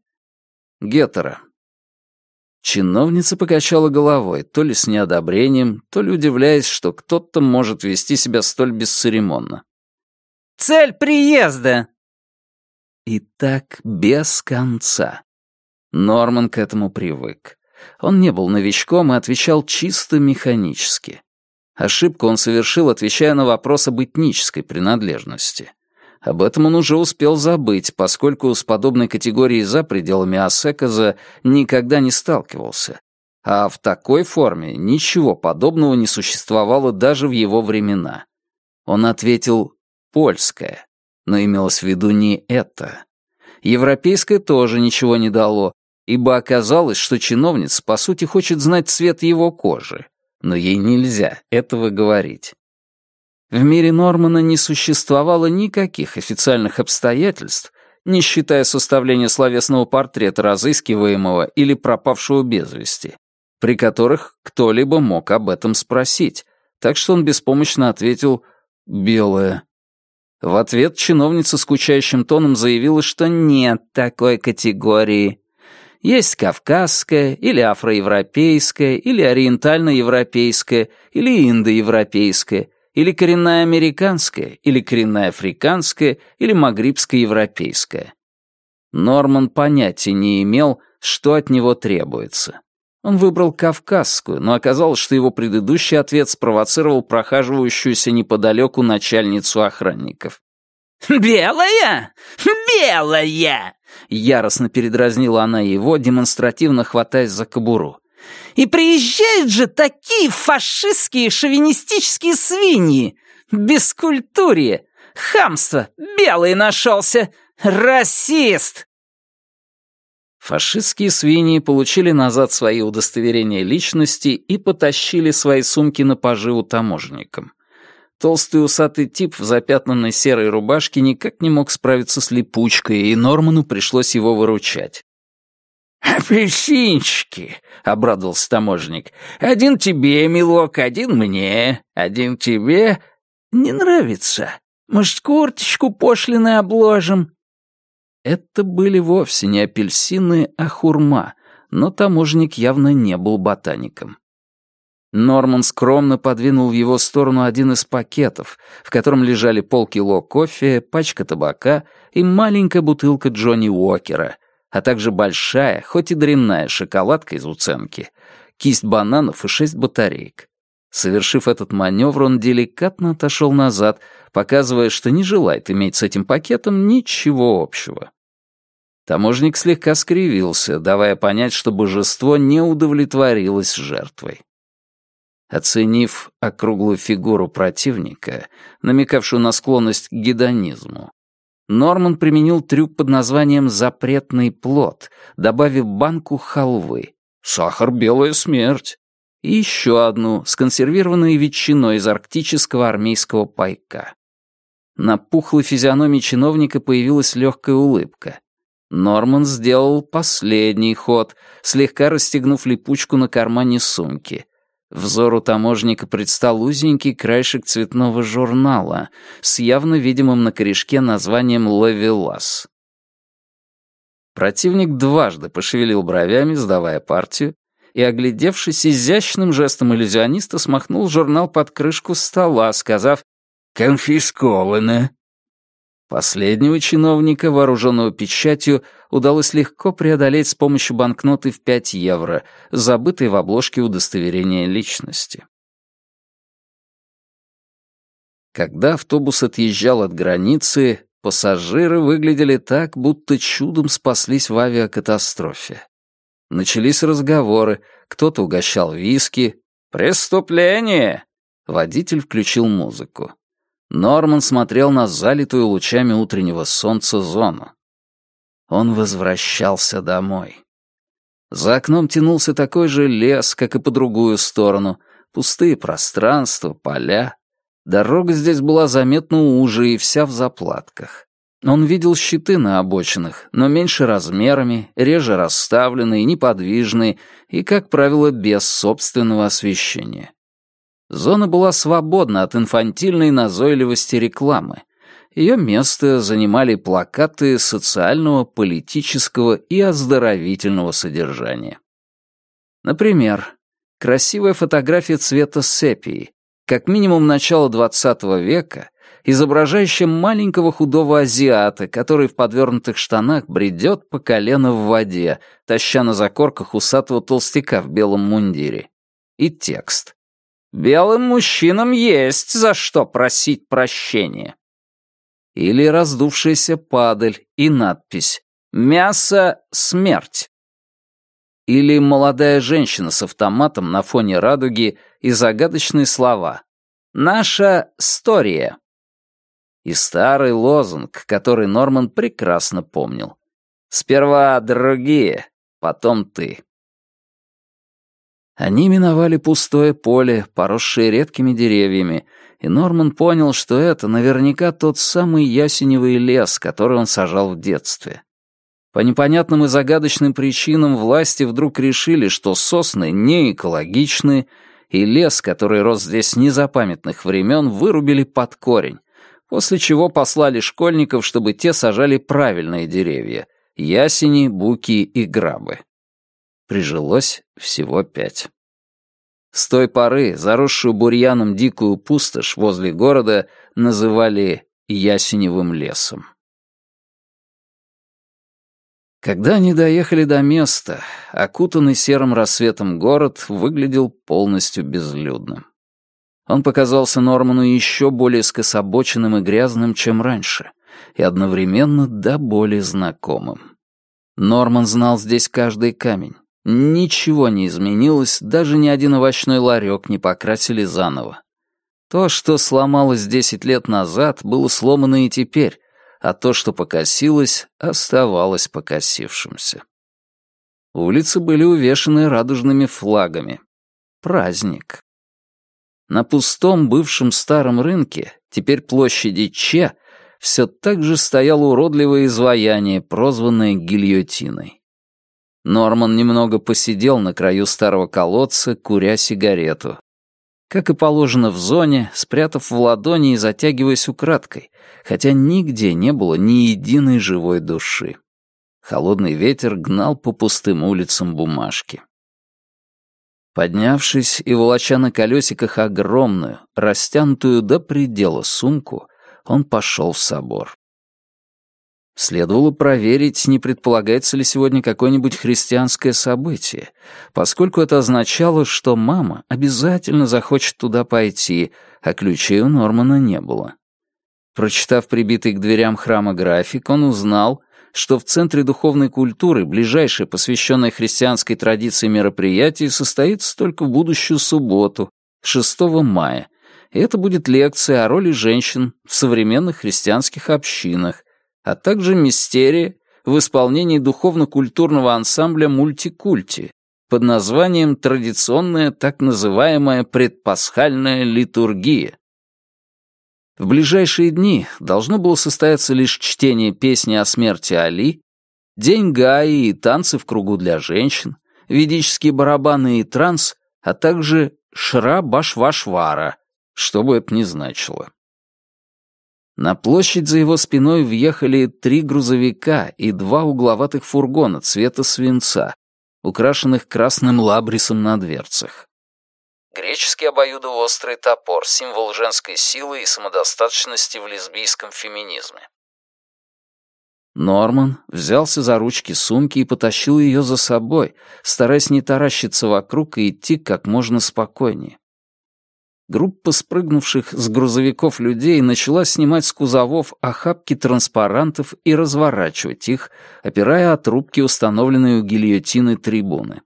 Гетеро. Чиновница покачала головой, то ли с неодобрением, то ли удивляясь, что кто-то может вести себя столь бесцеремонно. Цель приезда!» И так без конца. Норман к этому привык. Он не был новичком и отвечал чисто механически. Ошибку он совершил, отвечая на вопрос об этнической принадлежности. Об этом он уже успел забыть, поскольку с подобной категорией за пределами Асеказа никогда не сталкивался. А в такой форме ничего подобного не существовало даже в его времена. Он ответил польское, но имелось в виду не это. Европейское тоже ничего не дало, ибо оказалось, что чиновница, по сути, хочет знать цвет его кожи, но ей нельзя этого говорить. В мире Нормана не существовало никаких официальных обстоятельств, не считая составления словесного портрета разыскиваемого или пропавшего без вести, при которых кто-либо мог об этом спросить, так что он беспомощно ответил «белое». В ответ чиновница скучающим тоном заявила, что нет такой категории. Есть кавказская, или афроевропейская, или ориентально-европейская, или индоевропейская, или коренная американская, или коренная африканская, или магрибско-европейская. Норман понятия не имел, что от него требуется. Он выбрал кавказскую, но оказалось, что его предыдущий ответ спровоцировал прохаживающуюся неподалеку начальницу охранников. «Белая? Белая!» Яростно передразнила она его, демонстративно хватаясь за кобуру. «И приезжают же такие фашистские шовинистические свиньи! Бескультурье! Хамство! Белый нашелся! Расист!» Фашистские свиньи получили назад свои удостоверения личности и потащили свои сумки на поживу таможенникам. Толстый усатый тип в запятнанной серой рубашке никак не мог справиться с липучкой, и Норману пришлось его выручать. «Апельсинчики!» — обрадовался таможенник. «Один тебе, милок, один мне, один тебе. Не нравится? Может, курточку пошлиной обложим?» Это были вовсе не апельсины, а хурма, но таможник явно не был ботаником. Норман скромно подвинул в его сторону один из пакетов, в котором лежали полкило кофе, пачка табака и маленькая бутылка Джонни Уокера, а также большая, хоть и дрянная шоколадка из уценки, кисть бананов и шесть батареек. Совершив этот маневр, он деликатно отошел назад, показывая, что не желает иметь с этим пакетом ничего общего. Таможник слегка скривился, давая понять, что божество не удовлетворилось жертвой. Оценив округлую фигуру противника, намекавшую на склонность к гедонизму, Норман применил трюк под названием «запретный плод», добавив банку халвы. Сахар — белая смерть. И еще одну с консервированной ветчиной из арктического армейского пайка. На пухлой физиономии чиновника появилась легкая улыбка. Норман сделал последний ход, слегка расстегнув липучку на кармане сумки, Взору таможника предстал узенький краешек цветного журнала с явно видимым на корешке названием «Лавелас». Противник дважды пошевелил бровями, сдавая партию, и, оглядевшись изящным жестом иллюзиониста, смахнул журнал под крышку стола, сказав «Конфисковано». Последнего чиновника, вооруженного печатью, удалось легко преодолеть с помощью банкноты в 5 евро, забытой в обложке удостоверения личности. Когда автобус отъезжал от границы, пассажиры выглядели так, будто чудом спаслись в авиакатастрофе. Начались разговоры, кто-то угощал виски. «Преступление!» Водитель включил музыку. Норман смотрел на залитую лучами утреннего солнца зону. Он возвращался домой. За окном тянулся такой же лес, как и по другую сторону. Пустые пространства, поля. Дорога здесь была заметно уже и вся в заплатках. Он видел щиты на обочинах, но меньше размерами, реже расставленные, неподвижные и, как правило, без собственного освещения. Зона была свободна от инфантильной назойливости рекламы. Ее место занимали плакаты социального, политического и оздоровительного содержания. Например, красивая фотография цвета сепии, как минимум начала XX века, изображающая маленького худого азиата, который в подвернутых штанах бредет по колено в воде, таща на закорках усатого толстяка в белом мундире. И текст. Белым мужчинам есть за что просить прощения. Или раздувшаяся падаль и надпись «Мясо — смерть». Или молодая женщина с автоматом на фоне радуги и загадочные слова «Наша история». И старый лозунг, который Норман прекрасно помнил. «Сперва другие, потом ты». Они миновали пустое поле, поросшее редкими деревьями, и Норман понял, что это наверняка тот самый ясеневый лес, который он сажал в детстве. По непонятным и загадочным причинам власти вдруг решили, что сосны не экологичны, и лес, который рос здесь незапамятных времен, вырубили под корень, после чего послали школьников, чтобы те сажали правильные деревья — ясени, буки и грабы. Прижилось всего пять. С той поры заросшую бурьяном дикую пустошь возле города называли Ясеневым лесом. Когда они доехали до места, окутанный серым рассветом город выглядел полностью безлюдным. Он показался Норману еще более скособоченным и грязным, чем раньше, и одновременно до боли знакомым. Норман знал здесь каждый камень, Ничего не изменилось, даже ни один овощной ларек не покрасили заново. То, что сломалось десять лет назад, было сломано и теперь, а то, что покосилось, оставалось покосившимся. Улицы были увешаны радужными флагами. Праздник. На пустом бывшем старом рынке, теперь площади Че, все так же стояло уродливое изваяние, прозванное гильотиной. Норман немного посидел на краю старого колодца, куря сигарету. Как и положено в зоне, спрятав в ладони и затягиваясь украдкой, хотя нигде не было ни единой живой души. Холодный ветер гнал по пустым улицам бумажки. Поднявшись и волоча на колесиках огромную, растянутую до предела сумку, он пошел в собор. Следовало проверить, не предполагается ли сегодня какое-нибудь христианское событие, поскольку это означало, что мама обязательно захочет туда пойти, а ключей у Нормана не было. Прочитав прибитый к дверям храма график, он узнал, что в Центре духовной культуры ближайшее посвященное христианской традиции мероприятие состоится только в будущую субботу, 6 мая, и это будет лекция о роли женщин в современных христианских общинах, а также мистерия в исполнении духовно-культурного ансамбля «Мультикульти» под названием «Традиционная так называемая предпасхальная литургия». В ближайшие дни должно было состояться лишь чтение песни о смерти Али, день Гаи и танцы в кругу для женщин, ведические барабаны и транс, а также Шра-Башвашвара, что бы это ни значило. На площадь за его спиной въехали три грузовика и два угловатых фургона цвета свинца, украшенных красным лабрисом на дверцах. Греческий обоюдоострый топор — символ женской силы и самодостаточности в лесбийском феминизме. Норман взялся за ручки сумки и потащил ее за собой, стараясь не таращиться вокруг и идти как можно спокойнее. Группа спрыгнувших с грузовиков людей начала снимать с кузовов охапки транспарантов и разворачивать их, опирая от рубки, установленной у гильотины трибуны.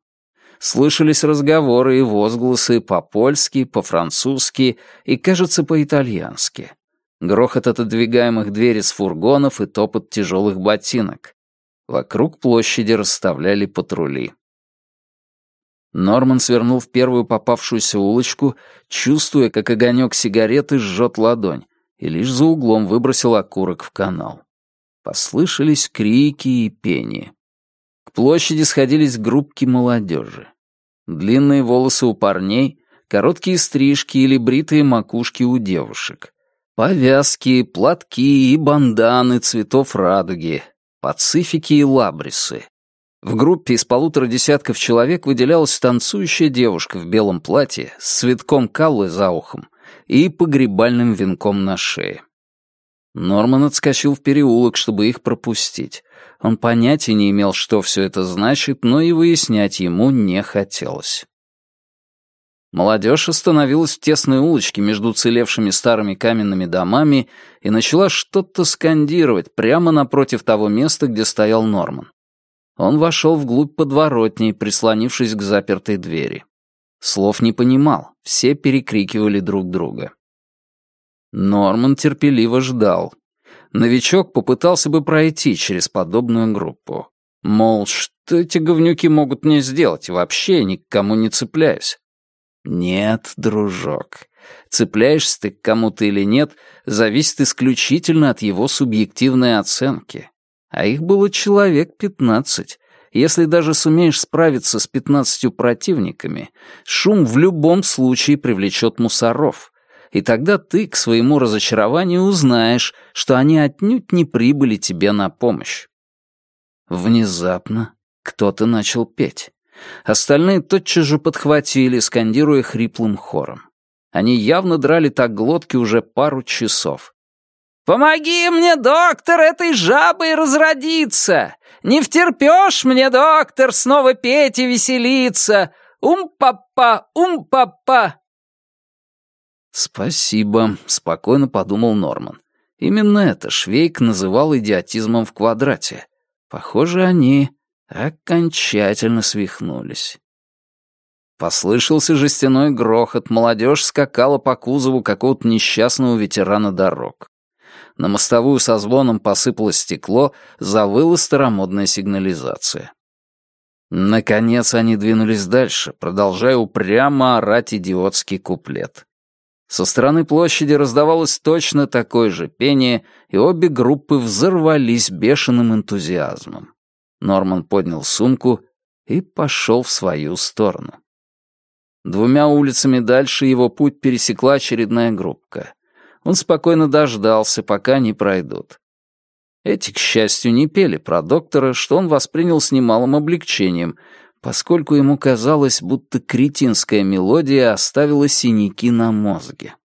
Слышались разговоры и возгласы по-польски, по-французски и, кажется, по-итальянски. Грохот отодвигаемых двери с фургонов и топот тяжелых ботинок. Вокруг площади расставляли патрули. Норман свернул в первую попавшуюся улочку, чувствуя, как огонек сигареты жжет ладонь, и лишь за углом выбросил окурок в канал. Послышались крики и пение. К площади сходились группки молодежи. Длинные волосы у парней, короткие стрижки или бритые макушки у девушек. Повязки, платки и банданы цветов радуги, пацифики и лабрисы, в группе из полутора десятков человек выделялась танцующая девушка в белом платье с цветком каллы за ухом и погребальным венком на шее. Норман отскочил в переулок, чтобы их пропустить. Он понятия не имел, что все это значит, но и выяснять ему не хотелось. Молодежь остановилась в тесной улочке между уцелевшими старыми каменными домами и начала что-то скандировать прямо напротив того места, где стоял Норман. Он вошел вглубь подворотни, прислонившись к запертой двери. Слов не понимал, все перекрикивали друг друга. Норман терпеливо ждал. Новичок попытался бы пройти через подобную группу. Мол, что эти говнюки могут мне сделать, вообще ни к кому не цепляюсь. Нет, дружок, цепляешься ты к кому-то или нет, зависит исключительно от его субъективной оценки а их было человек пятнадцать. Если даже сумеешь справиться с пятнадцатью противниками, шум в любом случае привлечет мусоров. И тогда ты, к своему разочарованию, узнаешь, что они отнюдь не прибыли тебе на помощь. Внезапно кто-то начал петь. Остальные тотчас же подхватили, скандируя хриплым хором. Они явно драли так глотки уже пару часов. «Помоги мне, доктор, этой жабой разродиться! Не втерпешь мне, доктор, снова петь и веселиться! Ум-папа, ум-папа!» «Спасибо», — спокойно подумал Норман. Именно это Швейк называл идиотизмом в квадрате. Похоже, они окончательно свихнулись. Послышался жестяной грохот, молодежь скакала по кузову какого-то несчастного ветерана дорог. На мостовую со звоном посыпалось стекло, завыла старомодная сигнализация. Наконец они двинулись дальше, продолжая упрямо орать идиотский куплет. Со стороны площади раздавалось точно такое же пение, и обе группы взорвались бешеным энтузиазмом. Норман поднял сумку и пошел в свою сторону. Двумя улицами дальше его путь пересекла очередная группка. Он спокойно дождался, пока не пройдут. Эти, к счастью, не пели про доктора, что он воспринял с немалым облегчением, поскольку ему казалось, будто кретинская мелодия оставила синяки на мозге.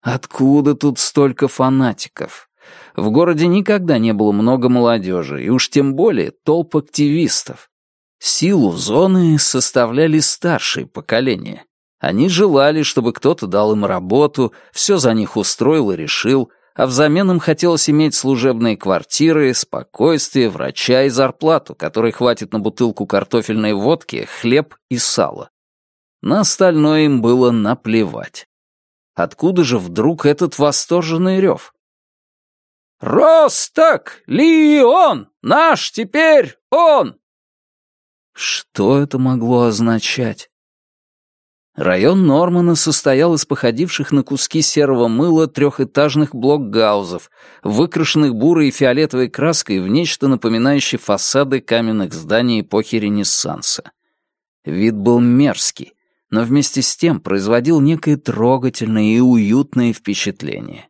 Откуда тут столько фанатиков? В городе никогда не было много молодежи, и уж тем более толп активистов. Силу зоны составляли старшие поколения. Они желали, чтобы кто-то дал им работу, все за них устроил и решил, а взамен им хотелось иметь служебные квартиры, спокойствие, врача и зарплату, которой хватит на бутылку картофельной водки, хлеб и сало. На остальное им было наплевать. Откуда же вдруг этот восторженный рев? «Росток! Лион! Наш теперь он!» Что это могло означать? Район Нормана состоял из походивших на куски серого мыла трехэтажных блокгаузов, выкрашенных бурой и фиолетовой краской в нечто напоминающее фасады каменных зданий эпохи Ренессанса. Вид был мерзкий, но вместе с тем производил некое трогательное и уютное впечатление.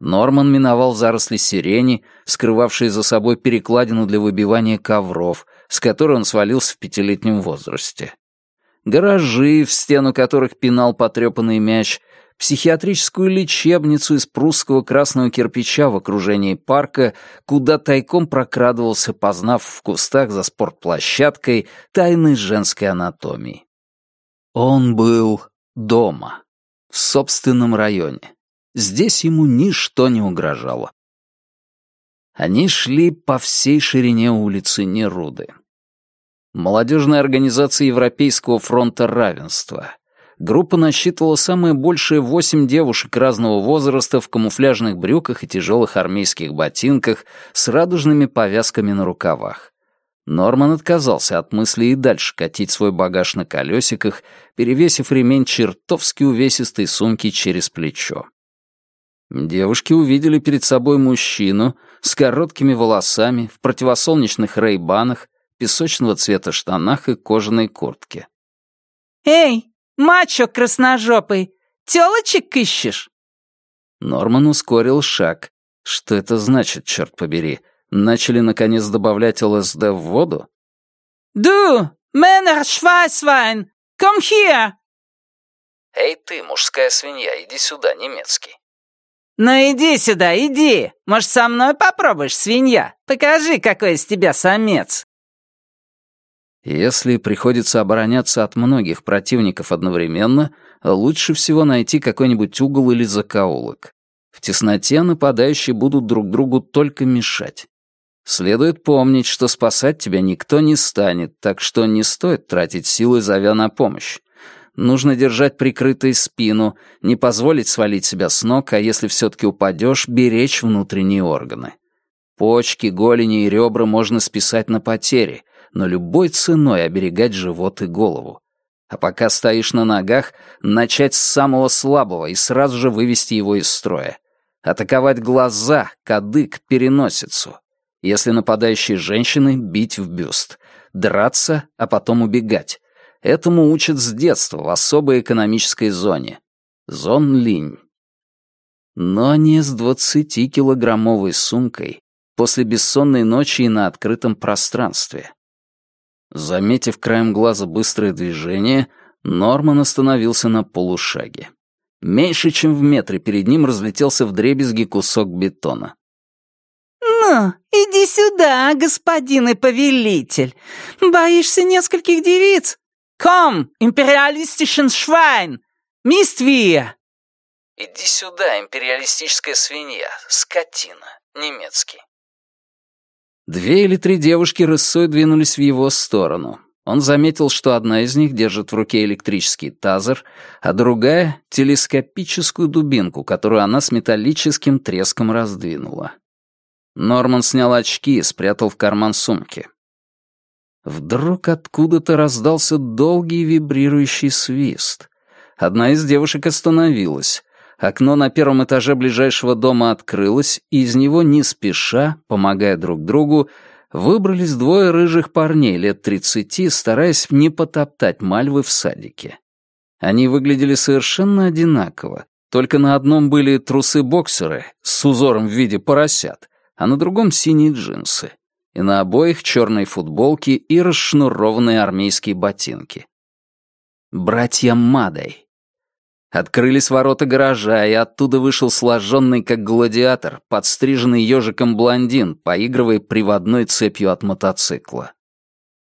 Норман миновал заросли сирени, скрывавшие за собой перекладину для выбивания ковров, с которой он свалился в пятилетнем возрасте гаражи, в стену которых пинал потрепанный мяч, психиатрическую лечебницу из прусского красного кирпича в окружении парка, куда тайком прокрадывался, познав в кустах за спортплощадкой тайны женской анатомии. Он был дома, в собственном районе. Здесь ему ничто не угрожало. Они шли по всей ширине улицы Неруды молодежная организация Европейского фронта равенства. Группа насчитывала самое большее восемь девушек разного возраста в камуфляжных брюках и тяжелых армейских ботинках с радужными повязками на рукавах. Норман отказался от мысли и дальше катить свой багаж на колесиках, перевесив ремень чертовски увесистой сумки через плечо. Девушки увидели перед собой мужчину с короткими волосами, в противосолнечных рейбанах, песочного цвета штанах и кожаной куртке. «Эй, мачо красножопый, тёлочек ищешь?» Норман ускорил шаг. Что это значит, черт побери? Начали, наконец, добавлять ЛСД в воду? «Ду, Мэннер Швайсвайн, come here!» «Эй ты, мужская свинья, иди сюда, немецкий». «Ну иди сюда, иди! Может, со мной попробуешь, свинья? Покажи, какой из тебя самец!» Если приходится обороняться от многих противников одновременно, лучше всего найти какой-нибудь угол или закоулок. В тесноте нападающие будут друг другу только мешать. Следует помнить, что спасать тебя никто не станет, так что не стоит тратить силы, зовя на помощь. Нужно держать прикрытой спину, не позволить свалить себя с ног, а если все-таки упадешь, беречь внутренние органы. Почки, голени и ребра можно списать на потери, но любой ценой оберегать живот и голову. А пока стоишь на ногах, начать с самого слабого и сразу же вывести его из строя. Атаковать глаза, кадык, переносицу. Если нападающие женщины, бить в бюст. Драться, а потом убегать. Этому учат с детства в особой экономической зоне. Зон линь. Но не с двадцатикилограммовой сумкой после бессонной ночи и на открытом пространстве. Заметив краем глаза быстрое движение, Норман остановился на полушаге. Меньше чем в метре перед ним разлетелся вдребезги кусок бетона. «Ну, иди сюда, господин и повелитель. Боишься нескольких девиц? Ком, империалистischen Швайн! Миствия!» «Иди сюда, империалистическая свинья, скотина, немецкий». Две или три девушки рысой двинулись в его сторону. Он заметил, что одна из них держит в руке электрический тазер, а другая — телескопическую дубинку, которую она с металлическим треском раздвинула. Норман снял очки и спрятал в карман сумки. Вдруг откуда-то раздался долгий вибрирующий свист. Одна из девушек остановилась. Окно на первом этаже ближайшего дома открылось, и из него не спеша, помогая друг другу, выбрались двое рыжих парней лет тридцати, стараясь не потоптать мальвы в садике. Они выглядели совершенно одинаково, только на одном были трусы-боксеры с узором в виде поросят, а на другом синие джинсы, и на обоих черные футболки и расшнурованные армейские ботинки. Братья Мадой. Открылись ворота гаража, и оттуда вышел сложенный, как гладиатор, подстриженный ежиком блондин, поигрывая приводной цепью от мотоцикла.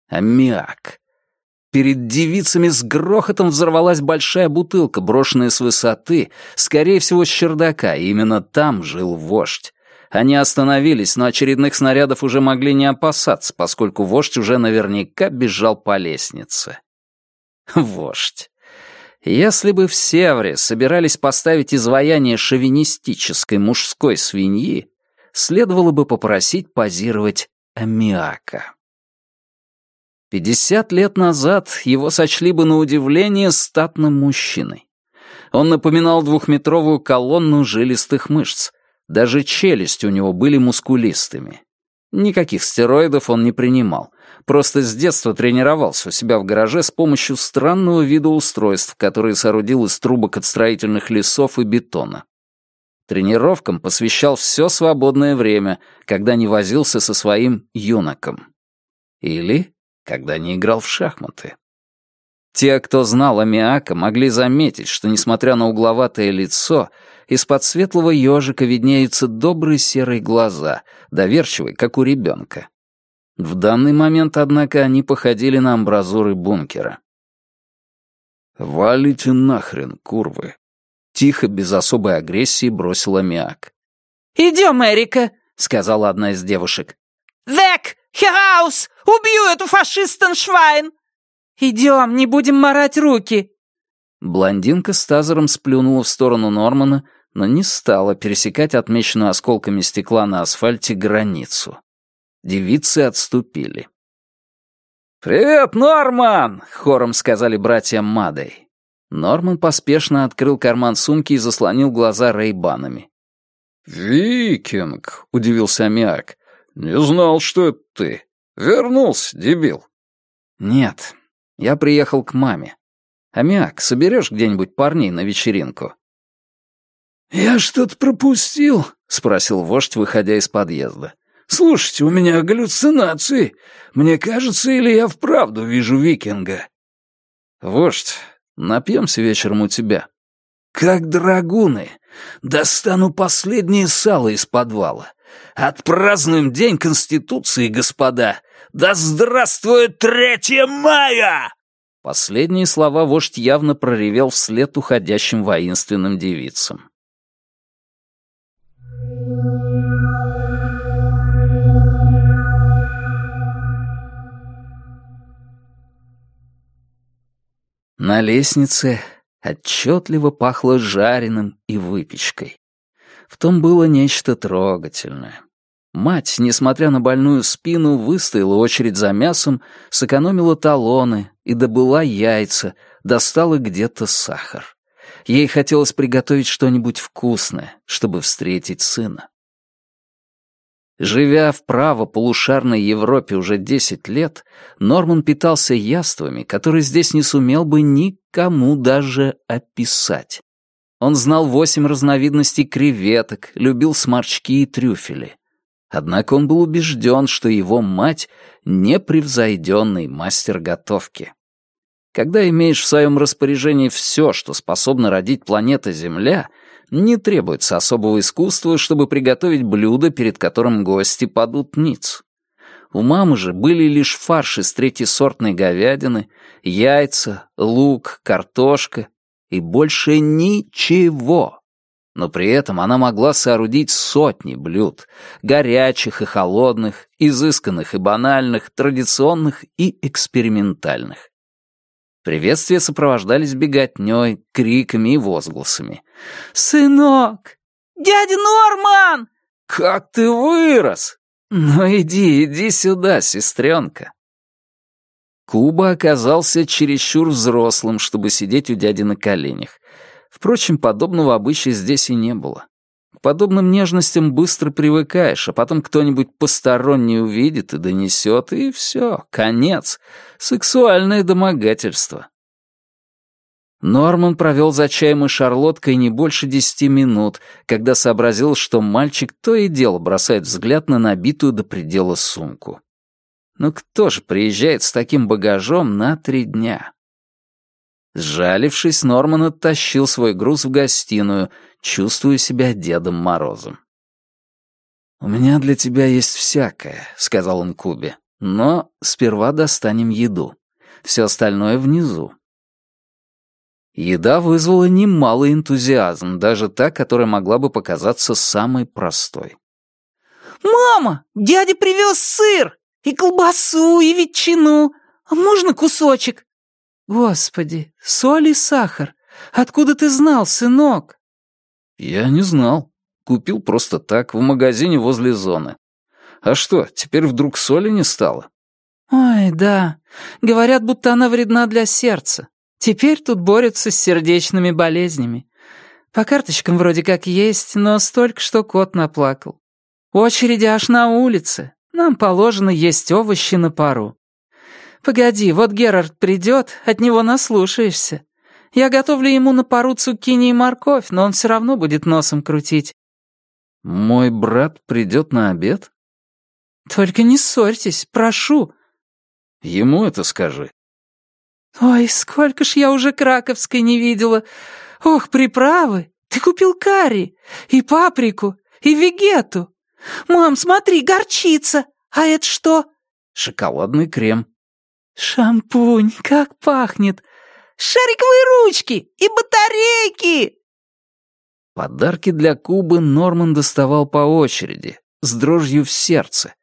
Аммиак. Перед девицами с грохотом взорвалась большая бутылка, брошенная с высоты, скорее всего, с чердака, и именно там жил вождь. Они остановились, но очередных снарядов уже могли не опасаться, поскольку вождь уже наверняка бежал по лестнице. Вождь. Если бы в Севре собирались поставить изваяние шовинистической мужской свиньи, следовало бы попросить позировать аммиака. Пятьдесят лет назад его сочли бы на удивление статным мужчиной. Он напоминал двухметровую колонну жилистых мышц. Даже челюсти у него были мускулистыми. Никаких стероидов он не принимал. Просто с детства тренировался у себя в гараже с помощью странного вида устройств, которые соорудил из трубок от строительных лесов и бетона. Тренировкам посвящал все свободное время, когда не возился со своим юноком. Или когда не играл в шахматы. Те, кто знал Амиака, могли заметить, что, несмотря на угловатое лицо, из-под светлого ежика виднеются добрые серые глаза, доверчивые, как у ребенка. В данный момент, однако, они походили на амбразуры бункера. «Валите нахрен, курвы!» Тихо, без особой агрессии, бросил Амиак. «Идем, Эрика!» — сказала одна из девушек. «Век! Хераус! Убью эту фашистен-швайн!» «Идем, не будем марать руки!» Блондинка с тазером сплюнула в сторону Нормана, но не стала пересекать отмеченную осколками стекла на асфальте границу. Девицы отступили. «Привет, Норман!» — хором сказали братья Мадей. Норман поспешно открыл карман сумки и заслонил глаза рейбанами. «Викинг!» — удивился Амиак. «Не знал, что это ты. Вернулся, дебил». «Нет, я приехал к маме. Амиак, соберешь где-нибудь парней на вечеринку?» «Я что-то пропустил?» — спросил вождь, выходя из подъезда. «Слушайте, у меня галлюцинации. Мне кажется, или я вправду вижу викинга?» «Вождь, напьемся вечером у тебя». «Как драгуны. Достану последнее сало из подвала. Отпразднуем День Конституции, господа! Да здравствует 3 мая!» Последние слова вождь явно проревел вслед уходящим воинственным девицам. На лестнице отчетливо пахло жареным и выпечкой. В том было нечто трогательное. Мать, несмотря на больную спину, выстояла очередь за мясом, сэкономила талоны и добыла яйца, достала где-то сахар. Ей хотелось приготовить что-нибудь вкусное, чтобы встретить сына. Живя в право-полушарной Европе уже 10 лет, Норман питался яствами, которые здесь не сумел бы никому даже описать. Он знал восемь разновидностей креветок, любил сморчки и трюфели. Однако он был убежден, что его мать — непревзойденный мастер готовки. Когда имеешь в своем распоряжении все, что способно родить планета Земля, не требуется особого искусства, чтобы приготовить блюдо, перед которым гости падут ниц. У мамы же были лишь фарш из третьесортной говядины, яйца, лук, картошка и больше ничего. Но при этом она могла соорудить сотни блюд, горячих и холодных, изысканных и банальных, традиционных и экспериментальных. Приветствия сопровождались беготней, криками и возгласами. «Сынок! Дядя Норман!» «Как ты вырос!» «Ну иди, иди сюда, сестренка!» Куба оказался чересчур взрослым, чтобы сидеть у дяди на коленях. Впрочем, подобного обычая здесь и не было. К подобным нежностям быстро привыкаешь, а потом кто-нибудь посторонний увидит и донесет, и все, конец. Сексуальное домогательство. Норман провел за чаем и шарлоткой не больше десяти минут, когда сообразил, что мальчик то и дело бросает взгляд на набитую до предела сумку. Ну кто же приезжает с таким багажом на три дня? Сжалившись, Норман оттащил свой груз в гостиную, чувствуя себя Дедом Морозом. «У меня для тебя есть всякое», — сказал он Кубе. «Но сперва достанем еду. Все остальное внизу». Еда вызвала немалый энтузиазм, даже та, которая могла бы показаться самой простой. «Мама, дядя привез сыр, и колбасу, и ветчину. А можно кусочек?» «Господи, соль и сахар. Откуда ты знал, сынок?» «Я не знал. Купил просто так, в магазине возле зоны. А что, теперь вдруг соли не стало?» «Ой, да. Говорят, будто она вредна для сердца. Теперь тут борются с сердечными болезнями. По карточкам вроде как есть, но столько, что кот наплакал. Очереди аж на улице. Нам положено есть овощи на пару. Погоди, вот Герард придет, от него наслушаешься. Я готовлю ему на пару цукини и морковь, но он все равно будет носом крутить. Мой брат придет на обед? Только не ссорьтесь, прошу. Ему это скажи. «Ой, сколько ж я уже краковской не видела! Ох, приправы! Ты купил карри, и паприку, и вегету! Мам, смотри, горчица! А это что?» «Шоколадный крем». «Шампунь, как пахнет! Шариковые ручки и батарейки!» Подарки для Кубы Норман доставал по очереди, с дрожью в сердце.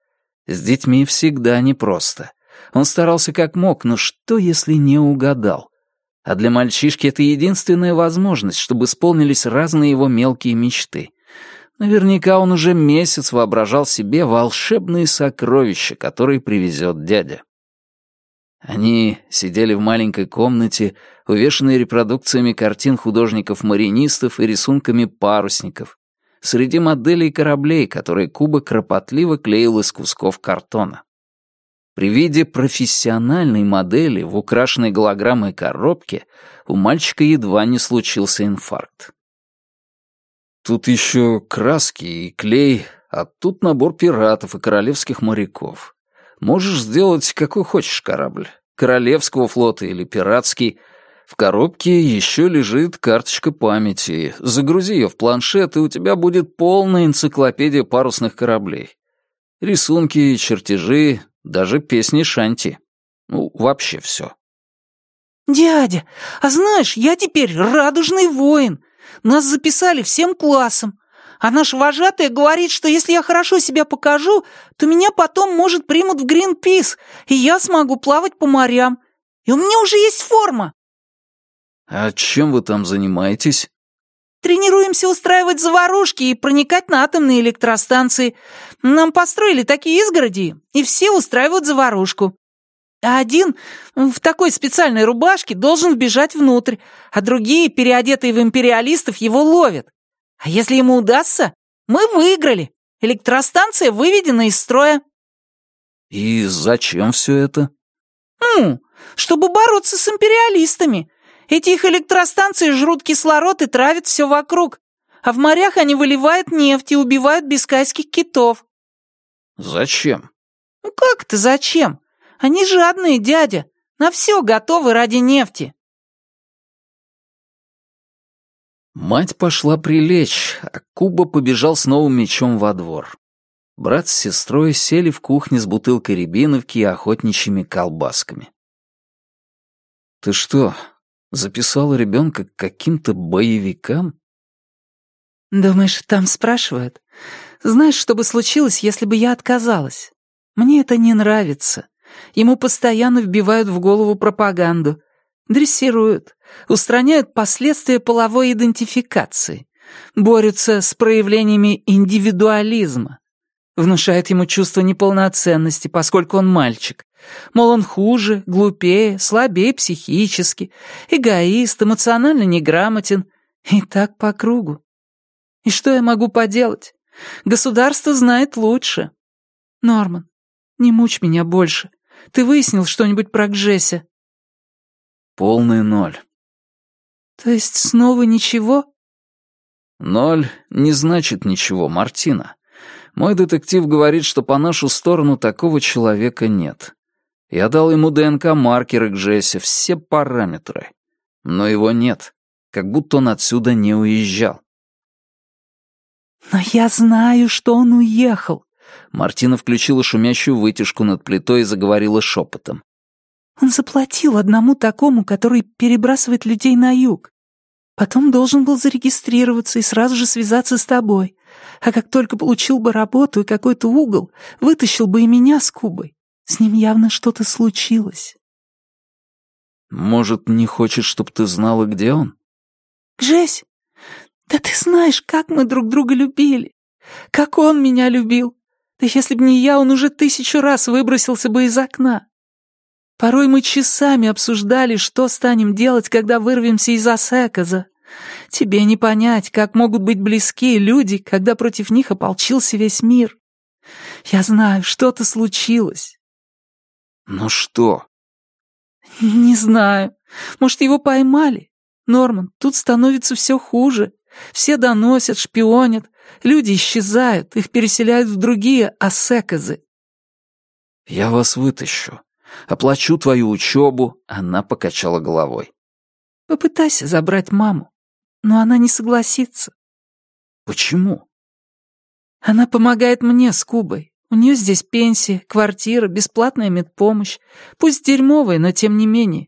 С детьми всегда непросто. Он старался как мог, но что, если не угадал? А для мальчишки это единственная возможность, чтобы исполнились разные его мелкие мечты. Наверняка он уже месяц воображал себе волшебные сокровища, которые привезет дядя. Они сидели в маленькой комнате, увешанной репродукциями картин художников-маринистов и рисунками парусников, среди моделей кораблей, которые Куба кропотливо клеил из кусков картона. При виде профессиональной модели в украшенной голограммой коробке у мальчика едва не случился инфаркт. Тут еще краски и клей, а тут набор пиратов и королевских моряков. Можешь сделать какой хочешь корабль, королевского флота или пиратский. В коробке еще лежит карточка памяти. Загрузи ее в планшет, и у тебя будет полная энциклопедия парусных кораблей. Рисунки, чертежи, даже песни Шанти. Ну, вообще все. «Дядя, а знаешь, я теперь радужный воин. Нас записали всем классом. А наш вожатый говорит, что если я хорошо себя покажу, то меня потом, может, примут в Гринпис, и я смогу плавать по морям. И у меня уже есть форма». «А чем вы там занимаетесь?» Тренируемся устраивать заварушки и проникать на атомные электростанции. Нам построили такие изгороди, и все устраивают заварушку. А один в такой специальной рубашке должен вбежать внутрь, а другие, переодетые в империалистов, его ловят. А если ему удастся, мы выиграли. Электростанция выведена из строя. И зачем все это? Ну, чтобы бороться с империалистами. Эти их электростанции жрут кислород и травят все вокруг. А в морях они выливают нефть и убивают бискайских китов. Зачем? Ну как это зачем? Они жадные, дядя. На все готовы ради нефти. Мать пошла прилечь, а Куба побежал с новым мечом во двор. Брат с сестрой сели в кухне с бутылкой рябиновки и охотничьими колбасками. «Ты что, Записала ребенка к каким-то боевикам? Думаешь, там спрашивают? Знаешь, что бы случилось, если бы я отказалась? Мне это не нравится. Ему постоянно вбивают в голову пропаганду. Дрессируют, устраняют последствия половой идентификации, борются с проявлениями индивидуализма, внушают ему чувство неполноценности, поскольку он мальчик, Мол, он хуже, глупее, слабее психически, эгоист, эмоционально неграмотен. И так по кругу. И что я могу поделать? Государство знает лучше. Норман, не мучь меня больше. Ты выяснил что-нибудь про Гжеся? Полный ноль. То есть снова ничего? Ноль не значит ничего, Мартина. Мой детектив говорит, что по нашу сторону такого человека нет. Я дал ему ДНК-маркеры к Джессе, все параметры. Но его нет, как будто он отсюда не уезжал. «Но я знаю, что он уехал», Мартина включила шумящую вытяжку над плитой и заговорила шепотом. «Он заплатил одному такому, который перебрасывает людей на юг. Потом должен был зарегистрироваться и сразу же связаться с тобой. А как только получил бы работу и какой-то угол, вытащил бы и меня с Кубой. С ним явно что-то случилось». «Может, не хочет, чтобы ты знала, где он?» «Жесть, да ты знаешь, как мы друг друга любили. Как он меня любил. Да если бы не я, он уже тысячу раз выбросился бы из окна. Порой мы часами обсуждали, что станем делать, когда вырвемся из Асеказа. Тебе не понять, как могут быть близкие люди, когда против них ополчился весь мир. Я знаю, что-то случилось. Ну что? Не знаю. Может, его поймали? Норман, тут становится все хуже. Все доносят, шпионят. Люди исчезают, их переселяют в другие асеказы. «Я вас вытащу. Оплачу твою учебу», — она покачала головой. «Попытайся забрать маму, но она не согласится». «Почему?» «Она помогает мне с Кубой. У нее здесь пенсия, квартира, бесплатная медпомощь. Пусть дерьмовая, но тем не менее.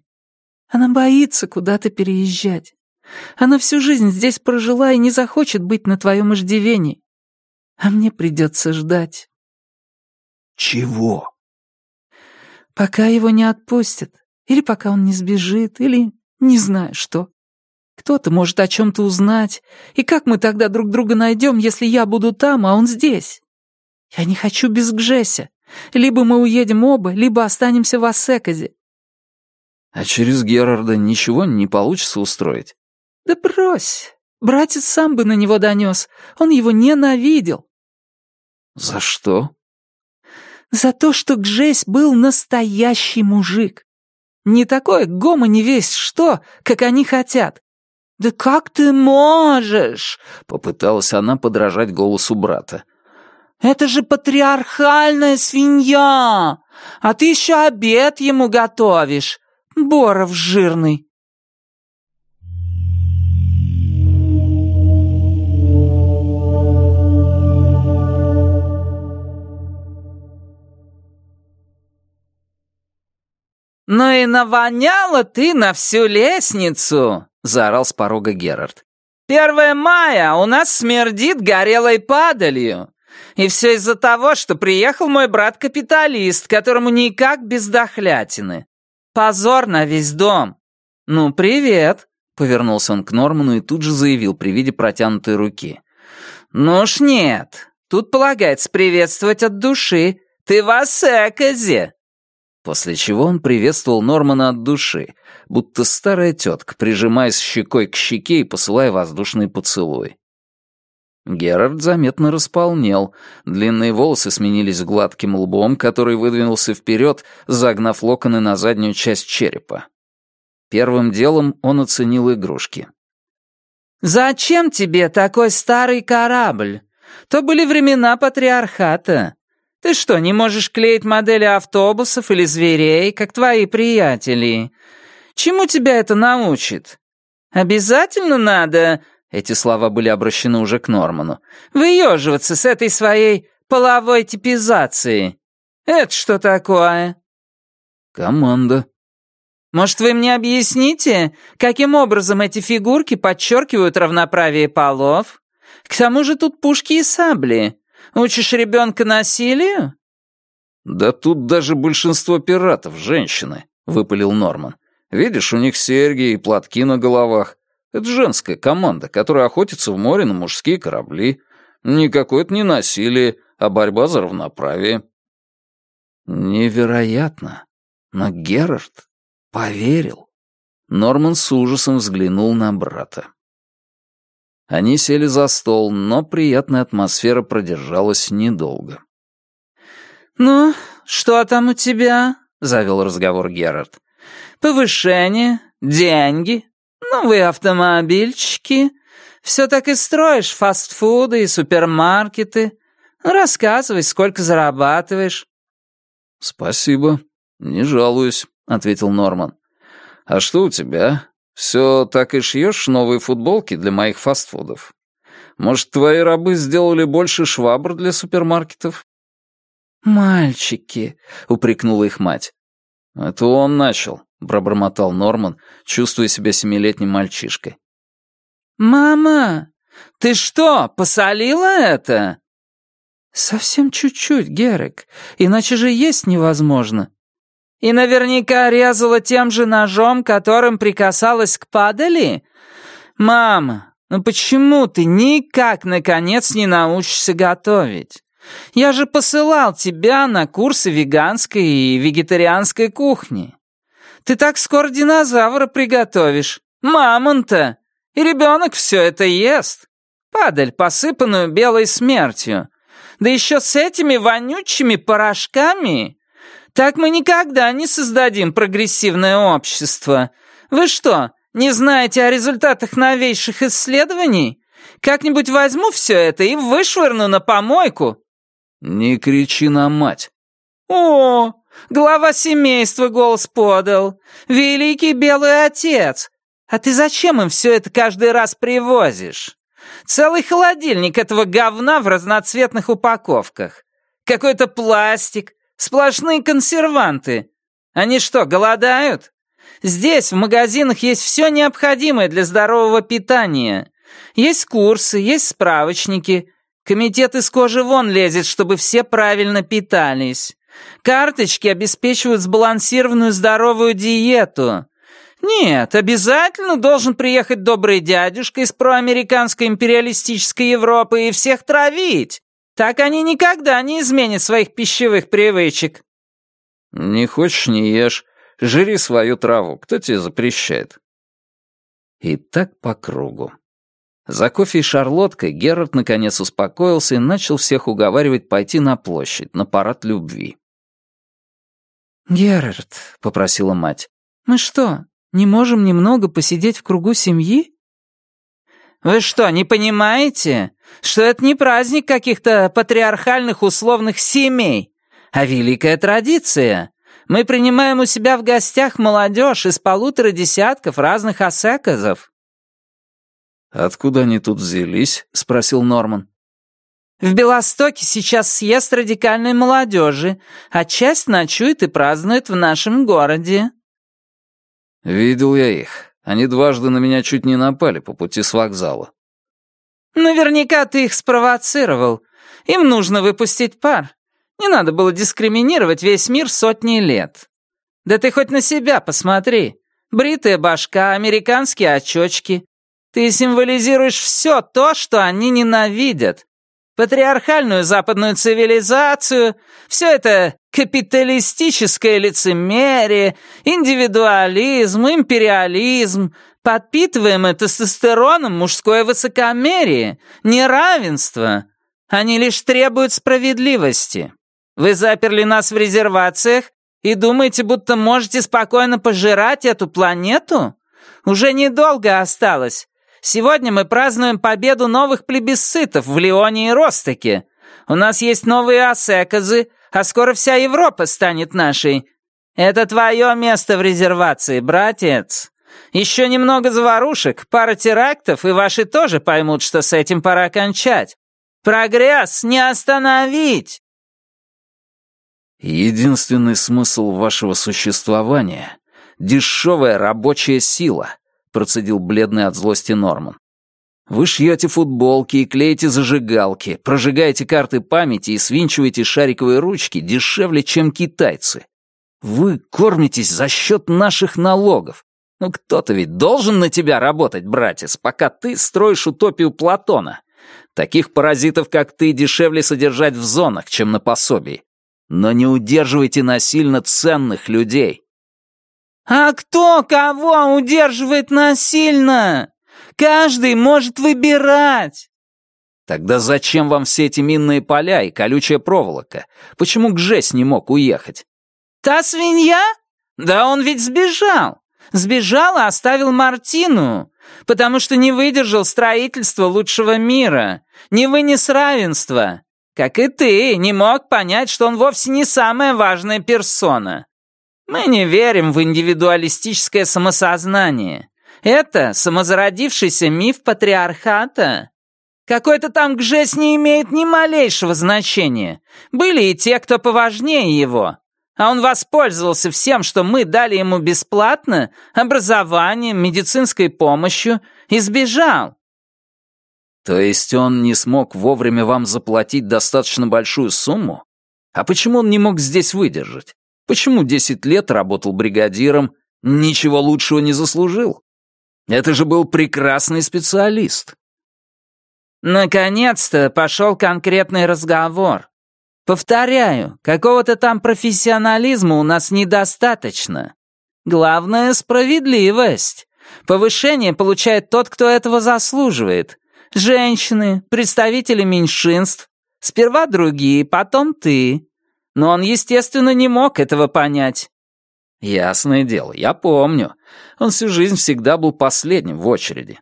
Она боится куда-то переезжать. Она всю жизнь здесь прожила и не захочет быть на твоем иждивении. А мне придется ждать. Чего? Пока его не отпустят. Или пока он не сбежит, или не знаю что. Кто-то может о чем-то узнать. И как мы тогда друг друга найдем, если я буду там, а он здесь? Я не хочу без Гжеся. Либо мы уедем оба, либо останемся в Ассеказе. А через Герарда ничего не получится устроить? «Да брось! Братец сам бы на него донес. Он его ненавидел». «За что?» «За то, что Гжесь был настоящий мужик. Не такой гомо не весь что, как они хотят. «Да как ты можешь?» — попыталась она подражать голосу брата. «Это же патриархальная свинья! А ты еще обед ему готовишь, Боров жирный!» «Ну и навоняла ты на всю лестницу!» — заорал с порога Герард. «Первое мая, у нас смердит горелой падалью. И все из-за того, что приехал мой брат-капиталист, которому никак без дохлятины. Позор на весь дом. Ну, привет!» — повернулся он к Норману и тут же заявил при виде протянутой руки. «Ну уж нет, тут полагается приветствовать от души. Ты в Асеказе!» После чего он приветствовал Нормана от души, будто старая тетка, прижимаясь щекой к щеке и посылая воздушный поцелуй. Герард заметно располнел, длинные волосы сменились гладким лбом, который выдвинулся вперед, загнав локоны на заднюю часть черепа. Первым делом он оценил игрушки. «Зачем тебе такой старый корабль? То были времена патриархата. Ты что, не можешь клеить модели автобусов или зверей, как твои приятели? Чему тебя это научит? Обязательно надо...» Эти слова были обращены уже к Норману. «Выеживаться с этой своей половой типизацией. Это что такое?» «Команда». «Может, вы мне объясните, каким образом эти фигурки подчеркивают равноправие полов? К тому же тут пушки и сабли. Учишь ребенка насилию?» «Да тут даже большинство пиратов — женщины», — выпалил Норман. «Видишь, у них серьги и платки на головах. Это женская команда, которая охотится в море на мужские корабли. Никакое это не насилие, а борьба за равноправие». «Невероятно. Но Герард поверил». Норман с ужасом взглянул на брата. Они сели за стол, но приятная атмосфера продержалась недолго. «Ну, что там у тебя?» — завел разговор Герард. «Повышение? Деньги? Ну вы автомобильчики. Все так и строишь фастфуды и супермаркеты. Ну, рассказывай, сколько зарабатываешь». «Спасибо. Не жалуюсь», — ответил Норман. «А что у тебя? Все так и шьешь новые футболки для моих фастфудов? Может, твои рабы сделали больше швабр для супермаркетов?» «Мальчики», — упрекнула их мать. «Это он начал», — пробормотал Норман, чувствуя себя семилетним мальчишкой. «Мама, ты что, посолила это?» «Совсем чуть-чуть, Герек, иначе же есть невозможно». «И наверняка резала тем же ножом, которым прикасалась к падали? Мама, ну почему ты никак, наконец, не научишься готовить? Я же посылал тебя на курсы веганской и вегетарианской кухни. Ты так скоро динозавра приготовишь. Мамонта. И ребенок все это ест. Падаль, посыпанную белой смертью. Да еще с этими вонючими порошками. Так мы никогда не создадим прогрессивное общество. Вы что, не знаете о результатах новейших исследований? Как-нибудь возьму все это и вышвырну на помойку». «Не кричи на мать». «О, глава семейства голос подал. Великий белый отец. А ты зачем им все это каждый раз привозишь? Целый холодильник этого говна в разноцветных упаковках. Какой-то пластик, сплошные консерванты. Они что, голодают? Здесь, в магазинах, есть все необходимое для здорового питания. Есть курсы, есть справочники. Комитет из кожи вон лезет, чтобы все правильно питались. Карточки обеспечивают сбалансированную здоровую диету. Нет, обязательно должен приехать добрый дядюшка из проамериканской империалистической Европы и всех травить. Так они никогда не изменят своих пищевых привычек. Не хочешь, не ешь. Жри свою траву, кто тебе запрещает? И так по кругу. За кофе и шарлоткой Герард наконец успокоился и начал всех уговаривать пойти на площадь, на парад любви. «Герард», — попросила мать, — «мы что, не можем немного посидеть в кругу семьи?» «Вы что, не понимаете, что это не праздник каких-то патриархальных условных семей, а великая традиция? Мы принимаем у себя в гостях молодежь из полутора десятков разных осекозов». «Откуда они тут взялись?» — спросил Норман. «В Белостоке сейчас съезд радикальной молодежи, а часть ночует и празднует в нашем городе». «Видел я их. Они дважды на меня чуть не напали по пути с вокзала». «Наверняка ты их спровоцировал. Им нужно выпустить пар. Не надо было дискриминировать весь мир сотни лет. Да ты хоть на себя посмотри. Бритая башка, американские очочки. Ты символизируешь все то, что они ненавидят. Патриархальную западную цивилизацию, все это капиталистическое лицемерие, индивидуализм, империализм, подпитываемое тестостероном мужское высокомерие, неравенство. Они лишь требуют справедливости. Вы заперли нас в резервациях и думаете, будто можете спокойно пожирать эту планету? Уже недолго осталось. Сегодня мы празднуем победу новых плебисцитов в Лионе и Ростоке. У нас есть новые осекозы, а скоро вся Европа станет нашей. Это твое место в резервации, братец. Еще немного заварушек, пара терактов, и ваши тоже поймут, что с этим пора кончать. Прогресс не остановить. Единственный смысл вашего существования — дешевая рабочая сила, процедил бледный от злости Норман. Вы шьете футболки и клеите зажигалки, прожигаете карты памяти и свинчиваете шариковые ручки дешевле, чем китайцы. Вы кормитесь за счет наших налогов. Ну кто-то ведь должен на тебя работать, братец, пока ты строишь утопию Платона. Таких паразитов, как ты, дешевле содержать в зонах, чем на пособии. Но не удерживайте насильно ценных людей. «А кто кого удерживает насильно? Каждый может выбирать!» «Тогда зачем вам все эти минные поля и колючая проволока? Почему Гжесь не мог уехать?» «Та свинья? Да он ведь сбежал! Сбежал и оставил Мартину, потому что не выдержал строительства лучшего мира, не вынес равенства. Как и ты, не мог понять, что он вовсе не самая важная персона. Мы не верим в индивидуалистическое самосознание. Это самозародившийся миф патриархата. Какой-то там гжесь не имеет ни малейшего значения. Были и те, кто поважнее его. А он воспользовался всем, что мы дали ему бесплатно, образованием, медицинской помощью, и сбежал. То есть он не смог вовремя вам заплатить достаточно большую сумму? А почему он не мог здесь выдержать? Почему десять лет работал бригадиром, ничего лучшего не заслужил? Это же был прекрасный специалист. Наконец-то пошел конкретный разговор. Повторяю, какого-то там профессионализма у нас недостаточно. Главное — справедливость. Повышение получает тот, кто этого заслуживает. Женщины, представители меньшинств. Сперва другие, потом ты. Но он, естественно, не мог этого понять. Ясное дело, я помню. Он всю жизнь всегда был последним в очереди.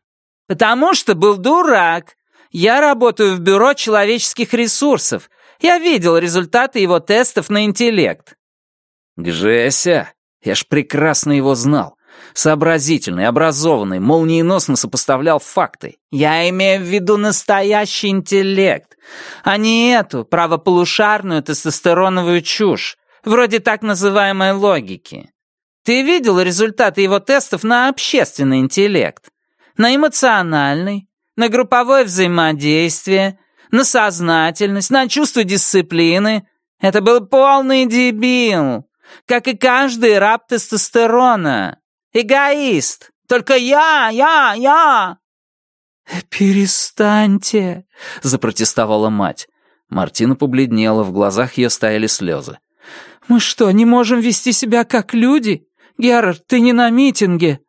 Потому что был дурак. Я работаю в бюро человеческих ресурсов. Я видел результаты его тестов на интеллект». «Гжеся, я ж прекрасно его знал. Сообразительный, образованный, молниеносно сопоставлял факты. Я имею в виду настоящий интеллект, а не эту правополушарную тестостероновую чушь, вроде так называемой логики. Ты видел результаты его тестов на общественный интеллект? На эмоциональный, на групповое взаимодействие, на сознательность, на чувство дисциплины. Это был полный дебил, как и каждый раб тестостерона. Эгоист. Только я, я, я. «Перестаньте!» — запротестовала мать. Мартина побледнела, в глазах ее стояли слезы. «Мы что, не можем вести себя как люди? Герард, ты не на митинге!»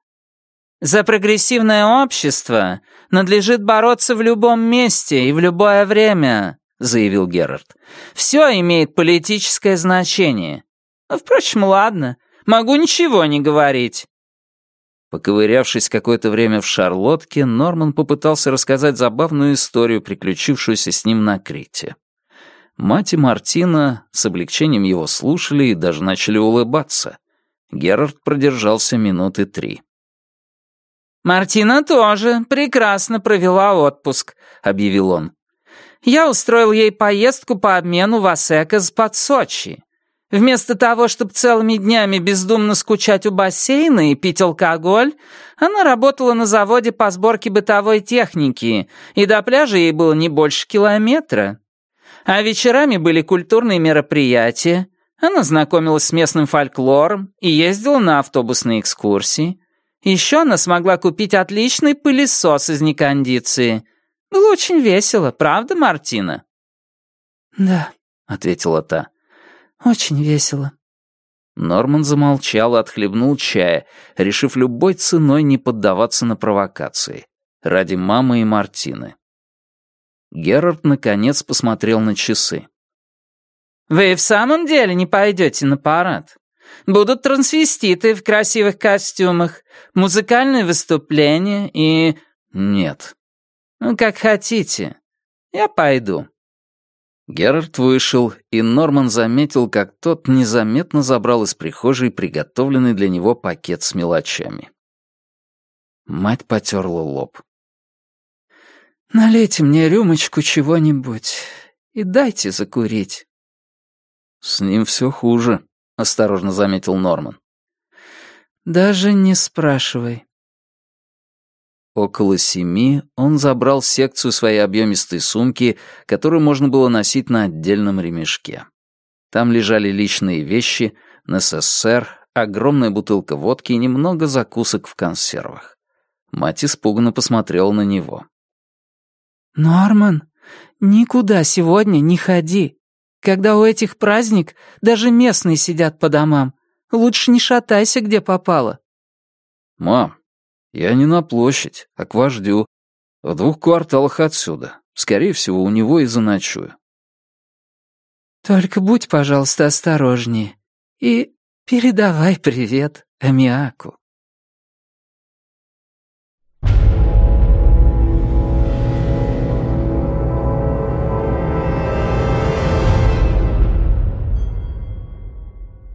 За прогрессивное общество надлежит бороться в любом месте и в любое время, заявил Герард. Все имеет политическое значение. Впрочем, ладно, могу ничего не говорить. Поковырявшись какое-то время в шарлотке, Норман попытался рассказать забавную историю, приключившуюся с ним на Крите. Мать и Мартина с облегчением его слушали и даже начали улыбаться. Герард продержался минуты три. «Мартина тоже прекрасно провела отпуск», — объявил он. «Я устроил ей поездку по обмену в Асекас под Сочи. Вместо того, чтобы целыми днями бездумно скучать у бассейна и пить алкоголь, она работала на заводе по сборке бытовой техники, и до пляжа ей было не больше километра. А вечерами были культурные мероприятия, она знакомилась с местным фольклором и ездила на автобусные экскурсии. Еще она смогла купить отличный пылесос из некондиции. Было очень весело, правда, Мартина?» «Да», — ответила та. «Очень весело». Норман замолчал и отхлебнул чая, решив любой ценой не поддаваться на провокации. Ради мамы и Мартины. Герард наконец посмотрел на часы. «Вы в самом деле не пойдете на парад?» Будут трансвеститы в красивых костюмах, музыкальные выступления и... Нет. Ну, как хотите. Я пойду». Герард вышел, и Норман заметил, как тот незаметно забрал из прихожей приготовленный для него пакет с мелочами. Мать потерла лоб. «Налейте мне рюмочку чего-нибудь и дайте закурить». «С ним все хуже», — осторожно заметил Норман. «Даже не спрашивай». Около семи он забрал секцию своей объемистой сумки, которую можно было носить на отдельном ремешке. Там лежали личные вещи, НССР, огромная бутылка водки и немного закусок в консервах. Мать испуганно посмотрела на него. «Норман, никуда сегодня не ходи. Когда у этих праздник, даже местные сидят по домам. Лучше не шатайся, где попало». «Мам, я не на площадь, а к вождю. В двух кварталах отсюда. Скорее всего, у него и заночую. Только будь, пожалуйста, осторожнее. И передавай привет Амиаку.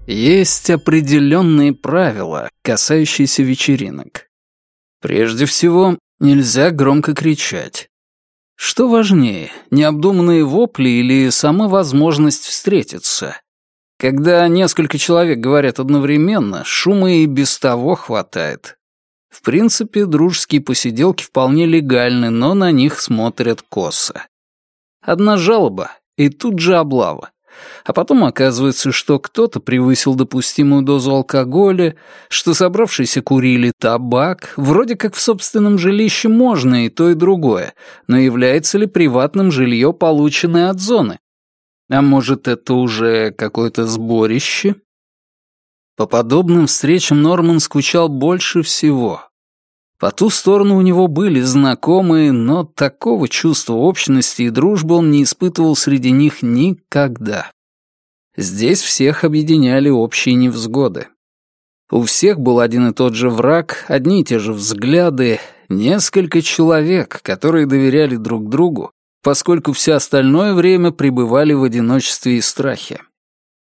Есть определенные правила, касающиеся вечеринок. Прежде всего, нельзя громко кричать. Что важнее, необдуманные вопли или сама возможность встретиться? Когда несколько человек говорят одновременно, шума и без того хватает. В принципе, дружеские посиделки вполне легальны, но на них смотрят косо. Одна жалоба, и тут же облава. А потом оказывается, что кто-то превысил допустимую дозу алкоголя, что собравшиеся курили табак. Вроде как в собственном жилище можно и то, и другое, но является ли приватным жилье, полученное от зоны? А может, это уже какое-то сборище? По подобным встречам Норман скучал больше всего. По ту сторону у него были знакомые, но такого чувства общности и дружбы он не испытывал среди них никогда. Здесь всех объединяли общие невзгоды. У всех был один и тот же враг, одни и те же взгляды, несколько человек, которые доверяли друг другу, поскольку все остальное время пребывали в одиночестве и страхе.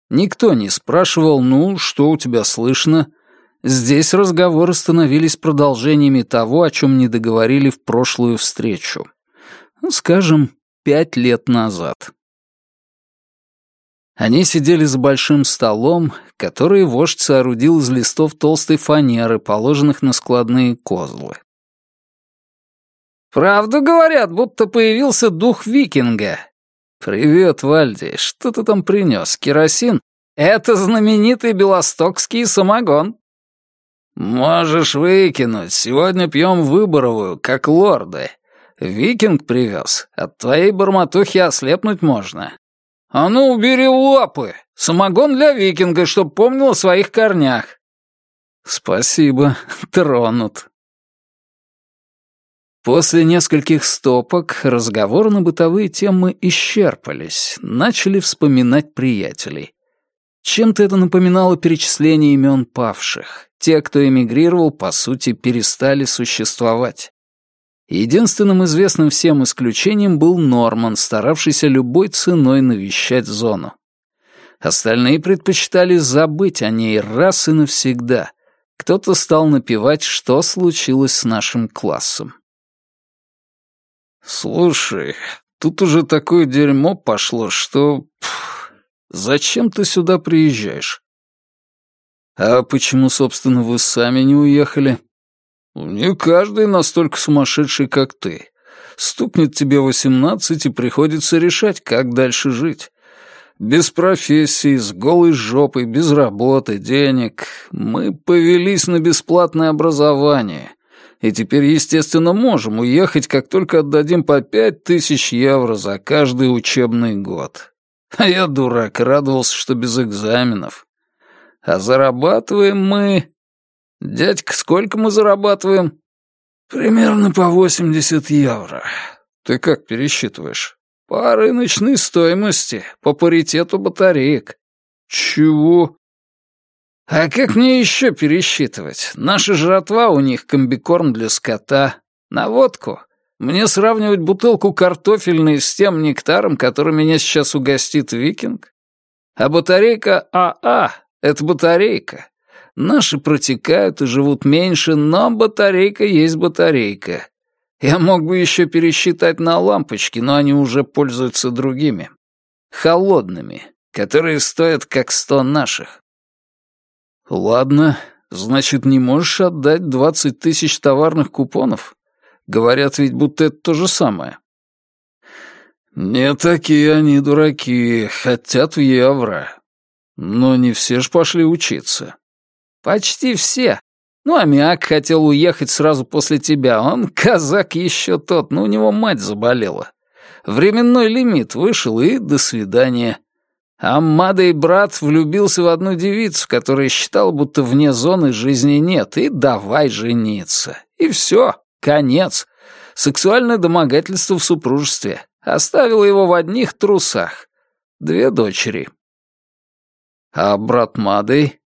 Никто не спрашивал, ну, что у тебя слышно, Здесь разговоры становились продолжениями того, о чем не договорили в прошлую встречу. Ну, скажем, пять лет назад. Они сидели за большим столом, который вождь соорудил из листов толстой фанеры, положенных на складные козлы. «Правду говорят, будто появился дух викинга». «Привет, Вальди, что ты там принес? Керосин?» «Это знаменитый белостокский самогон», «Можешь выкинуть. Сегодня пьем выборовую, как лорды. Викинг привез. От твоей бормотухи ослепнуть можно». «А ну, убери лапы! Самогон для викинга, чтоб помнил о своих корнях». «Спасибо, тронут». После нескольких стопок разговоры на бытовые темы исчерпались, начали вспоминать приятелей. Чем-то это напоминало перечисление имен павших. Те, кто эмигрировал, по сути, перестали существовать. Единственным известным всем исключением был Норман, старавшийся любой ценой навещать зону. Остальные предпочитали забыть о ней раз и навсегда. Кто-то стал напевать, что случилось с нашим классом. «Слушай, тут уже такое дерьмо пошло, что... Пфф, зачем ты сюда приезжаешь? «А почему, собственно, вы сами не уехали?» «Не каждый настолько сумасшедший, как ты. Стукнет тебе восемнадцать, и приходится решать, как дальше жить. Без профессии, с голой жопой, без работы, денег. Мы повелись на бесплатное образование. И теперь, естественно, можем уехать, как только отдадим по пять тысяч евро за каждый учебный год. А я, дурак, радовался, что без экзаменов. А зарабатываем мы... Дядька, сколько мы зарабатываем? Примерно по 80 евро. Ты как пересчитываешь? По рыночной стоимости, по паритету батареек. Чего? А как мне еще пересчитывать? Наша жратва у них комбикорм для скота. На водку. Мне сравнивать бутылку картофельной с тем нектаром, который меня сейчас угостит викинг? А батарейка АА это батарейка. Наши протекают и живут меньше, но батарейка есть батарейка. Я мог бы еще пересчитать на лампочки, но они уже пользуются другими. Холодными, которые стоят как сто наших. Ладно, значит, не можешь отдать двадцать тысяч товарных купонов? Говорят ведь, будто это то же самое. Не такие они дураки, хотят в евро. Но не все ж пошли учиться. Почти все. Ну, Амиак хотел уехать сразу после тебя. Он казак еще тот, но у него мать заболела. Временной лимит вышел, и до свидания. Аммада и брат влюбился в одну девицу, которая считала, будто вне зоны жизни нет, и давай жениться. И все, конец. Сексуальное домогательство в супружестве. Оставила его в одних трусах. Две дочери. А брат Мадей?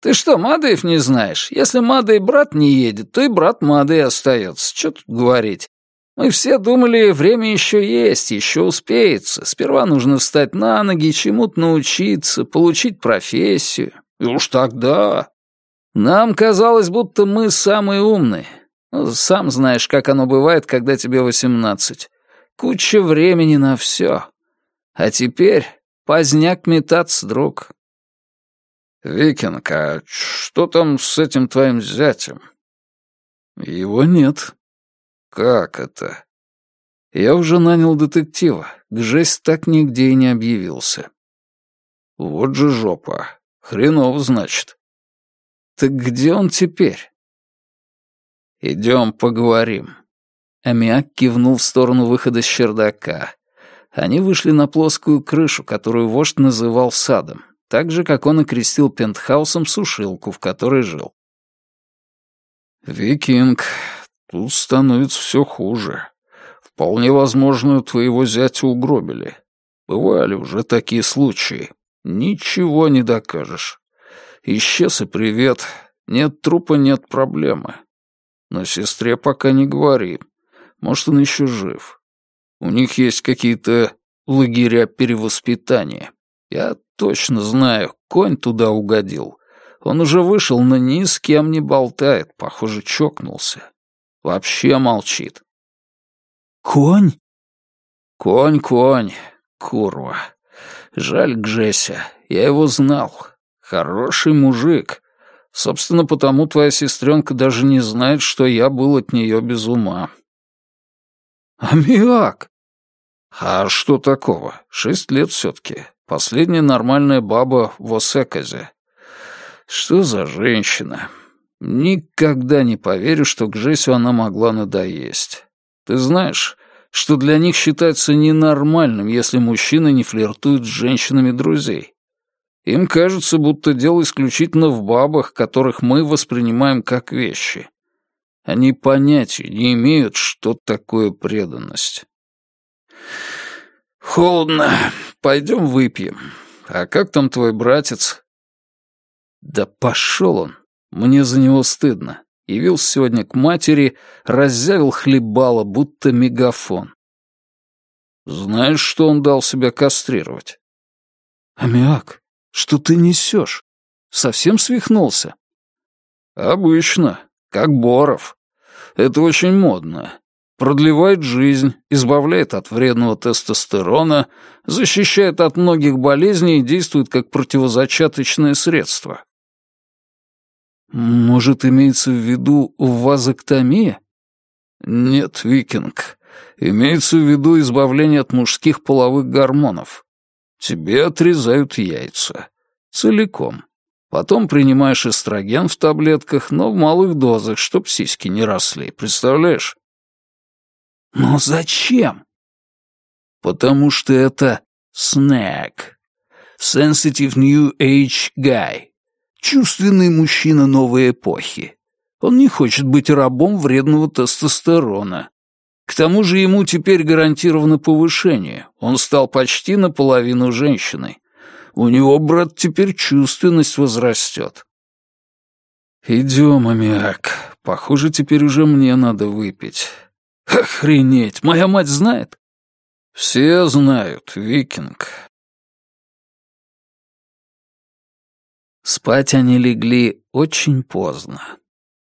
Ты что, Мадеев не знаешь? Если Мадей брат не едет, то и брат Мадей остается. Что тут говорить? Мы все думали, время еще есть, еще успеется. Сперва нужно встать на ноги, чему-то научиться, получить профессию. И уж тогда... Нам казалось, будто мы самые умные. Ну, сам знаешь, как оно бывает, когда тебе восемнадцать. Куча времени на все. А теперь поздняк метаться, друг. Викинг, а что там с этим твоим зятем? Его нет. Как это? Я уже нанял детектива. Гжесть так нигде и не объявился. Вот же жопа. Хреново, значит. Так где он теперь? Идем поговорим. Амиак кивнул в сторону выхода с чердака. Они вышли на плоскую крышу, которую вождь называл садом, так же, как он окрестил пентхаусом сушилку, в которой жил. «Викинг, тут становится все хуже. Вполне возможно, твоего зятя угробили. Бывали уже такие случаи. Ничего не докажешь. Исчез и привет. Нет трупа, нет проблемы. Но сестре пока не говори. Может, он еще жив. У них есть какие-то лагеря перевоспитания. Я точно знаю, конь туда угодил. Он уже вышел, но ни с кем не болтает, похоже, чокнулся. Вообще молчит. «Конь?» «Конь, конь, курва. Жаль Гжеся, я его знал. Хороший мужик. Собственно, потому твоя сестренка даже не знает, что я был от нее без ума». «Амиак!» «А что такого? Шесть лет все-таки. Последняя нормальная баба в Осеказе. Что за женщина? Никогда не поверю, что к Жесю она могла надоесть. Ты знаешь, что для них считается ненормальным, если мужчины не флиртуют с женщинами друзей. Им кажется, будто дело исключительно в бабах, которых мы воспринимаем как вещи. Они понятия не имеют, что такое преданность. «Холодно. Пойдем выпьем. А как там твой братец?» «Да пошел он. Мне за него стыдно. Явился сегодня к матери, раззявил хлебало, будто мегафон. Знаешь, что он дал себя кастрировать?» «Амиак, что ты несешь? Совсем свихнулся?» «Обычно, как Боров. Это очень модно продлевает жизнь, избавляет от вредного тестостерона, защищает от многих болезней и действует как противозачаточное средство. Может, имеется в виду вазоктомия? Нет, викинг. Имеется в виду избавление от мужских половых гормонов. Тебе отрезают яйца. Целиком. Потом принимаешь эстроген в таблетках, но в малых дозах, чтоб сиськи не росли. Представляешь? Но зачем? Потому что это снэк. Sensitive New Age Guy. Чувственный мужчина новой эпохи. Он не хочет быть рабом вредного тестостерона. К тому же ему теперь гарантировано повышение. Он стал почти наполовину женщиной. У него, брат, теперь чувственность возрастет. Идем, аммиак. Похоже, теперь уже мне надо выпить. Охренеть, моя мать знает? Все знают, викинг. Спать они легли очень поздно.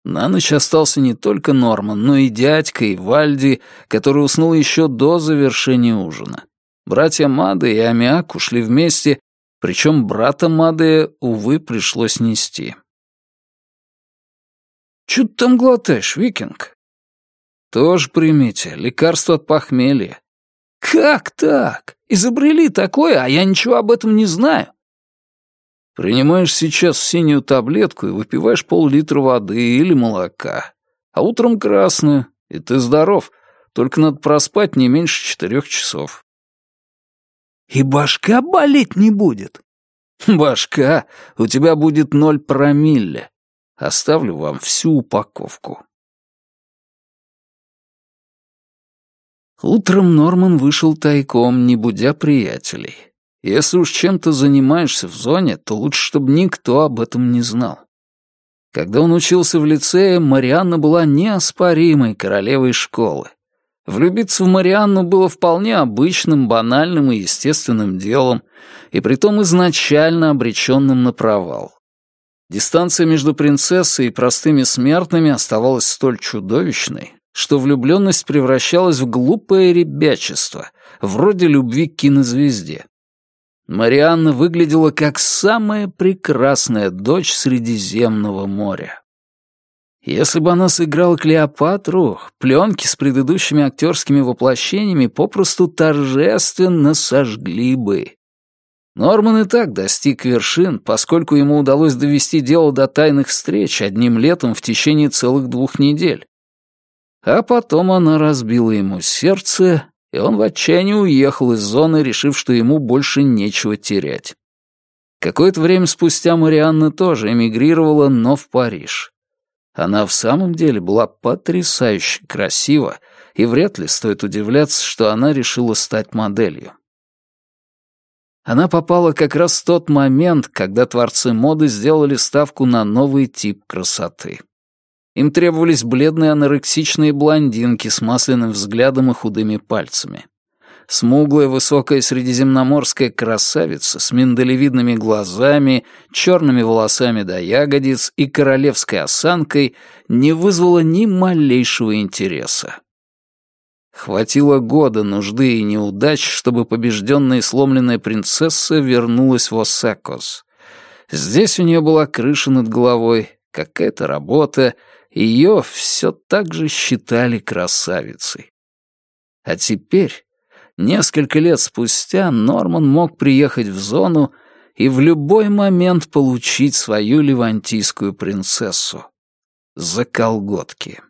На ночь остался не только Норман, но и дядька, и Вальди, который уснул еще до завершения ужина. Братья Мады и Амиак ушли вместе, причем брата Мады, увы, пришлось нести. «Чё ты там глотаешь, викинг?» Тоже примите, лекарство от похмелья. Как так? Изобрели такое, а я ничего об этом не знаю. Принимаешь сейчас синюю таблетку и выпиваешь пол-литра воды или молока. А утром красную, и ты здоров. Только надо проспать не меньше четырех часов. И башка болеть не будет. Башка, у тебя будет ноль промилле. Оставлю вам всю упаковку. Утром Норман вышел тайком, не будя приятелей. Если уж чем-то занимаешься в зоне, то лучше, чтобы никто об этом не знал. Когда он учился в лицее, Марианна была неоспоримой королевой школы. Влюбиться в Марианну было вполне обычным, банальным и естественным делом, и притом изначально обреченным на провал. Дистанция между принцессой и простыми смертными оставалась столь чудовищной, что влюбленность превращалась в глупое ребячество, вроде любви к кинозвезде. Марианна выглядела как самая прекрасная дочь Средиземного моря. Если бы она сыграла Клеопатру, пленки с предыдущими актерскими воплощениями попросту торжественно сожгли бы. Норман и так достиг вершин, поскольку ему удалось довести дело до тайных встреч одним летом в течение целых двух недель. А потом она разбила ему сердце, и он в отчаянии уехал из зоны, решив, что ему больше нечего терять. Какое-то время спустя Марианна тоже эмигрировала, но в Париж. Она в самом деле была потрясающе красива, и вряд ли стоит удивляться, что она решила стать моделью. Она попала как раз в тот момент, когда творцы моды сделали ставку на новый тип красоты. Им требовались бледные анорексичные блондинки с масляным взглядом и худыми пальцами. Смуглая высокая средиземноморская красавица с миндалевидными глазами, черными волосами до ягодиц и королевской осанкой не вызвала ни малейшего интереса. Хватило года нужды и неудач, чтобы побежденная и сломленная принцесса вернулась в Осакос. Здесь у нее была крыша над головой, какая-то работа, ее все так же считали красавицей. А теперь Несколько лет спустя Норман мог приехать в зону и в любой момент получить свою левантийскую принцессу. За колготки.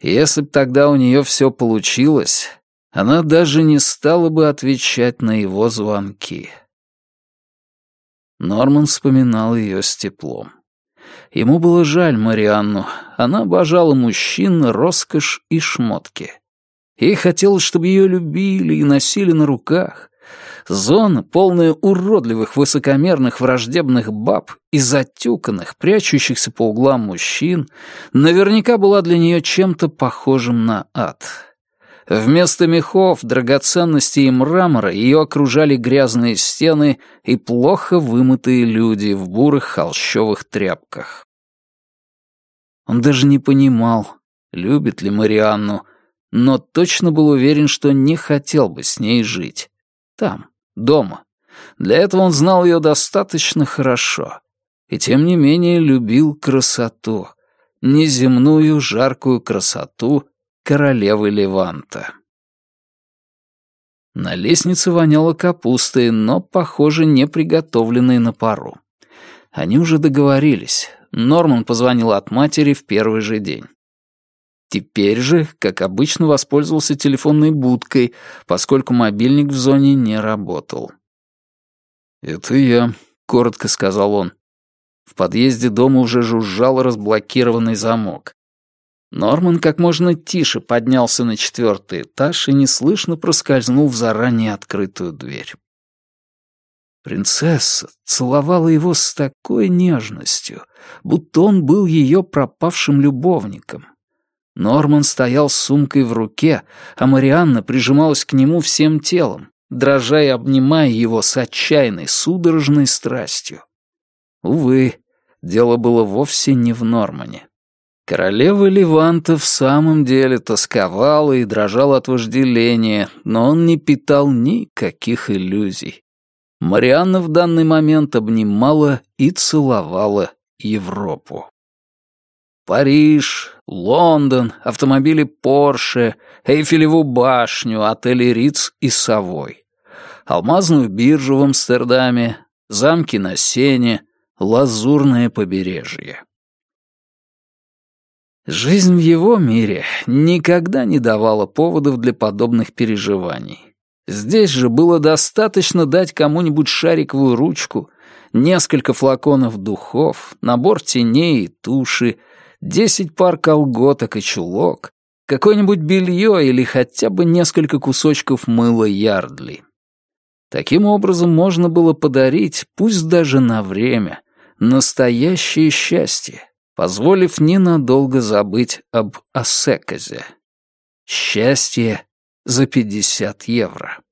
Если б тогда у нее все получилось, она даже не стала бы отвечать на его звонки. Норман вспоминал ее с теплом. Ему было жаль Марианну, она обожала мужчин, роскошь и шмотки. Ей хотелось, чтобы ее любили и носили на руках. Зона, полная уродливых, высокомерных, враждебных баб и затюканных, прячущихся по углам мужчин, наверняка была для нее чем-то похожим на ад. Вместо мехов, драгоценностей и мрамора ее окружали грязные стены и плохо вымытые люди в бурых холщовых тряпках. Он даже не понимал, любит ли Марианну, но точно был уверен, что не хотел бы с ней жить. Там, дома. Для этого он знал ее достаточно хорошо. И тем не менее любил красоту. Неземную жаркую красоту королевы Леванта. На лестнице воняло капустой, но, похоже, не приготовленной на пару. Они уже договорились. Норман позвонил от матери в первый же день. Теперь же, как обычно, воспользовался телефонной будкой, поскольку мобильник в зоне не работал. «Это я», — коротко сказал он. В подъезде дома уже жужжал разблокированный замок. Норман как можно тише поднялся на четвертый этаж и неслышно проскользнул в заранее открытую дверь. Принцесса целовала его с такой нежностью, будто он был ее пропавшим любовником. Норман стоял с сумкой в руке, а Марианна прижималась к нему всем телом, дрожа и обнимая его с отчаянной, судорожной страстью. Увы, дело было вовсе не в Нормане. Королева Леванта в самом деле тосковала и дрожала от вожделения, но он не питал никаких иллюзий. Марианна в данный момент обнимала и целовала Европу. Париж, Лондон, автомобили Порше, Эйфелеву башню, отели Риц и Совой, алмазную биржу в Амстердаме, замки на Сене, лазурное побережье. Жизнь в его мире никогда не давала поводов для подобных переживаний. Здесь же было достаточно дать кому-нибудь шариковую ручку, несколько флаконов духов, набор теней и туши — десять пар колготок и чулок, какое-нибудь белье или хотя бы несколько кусочков мыла Ярдли. Таким образом можно было подарить, пусть даже на время, настоящее счастье, позволив ненадолго забыть об Асеказе. Счастье за 50 евро.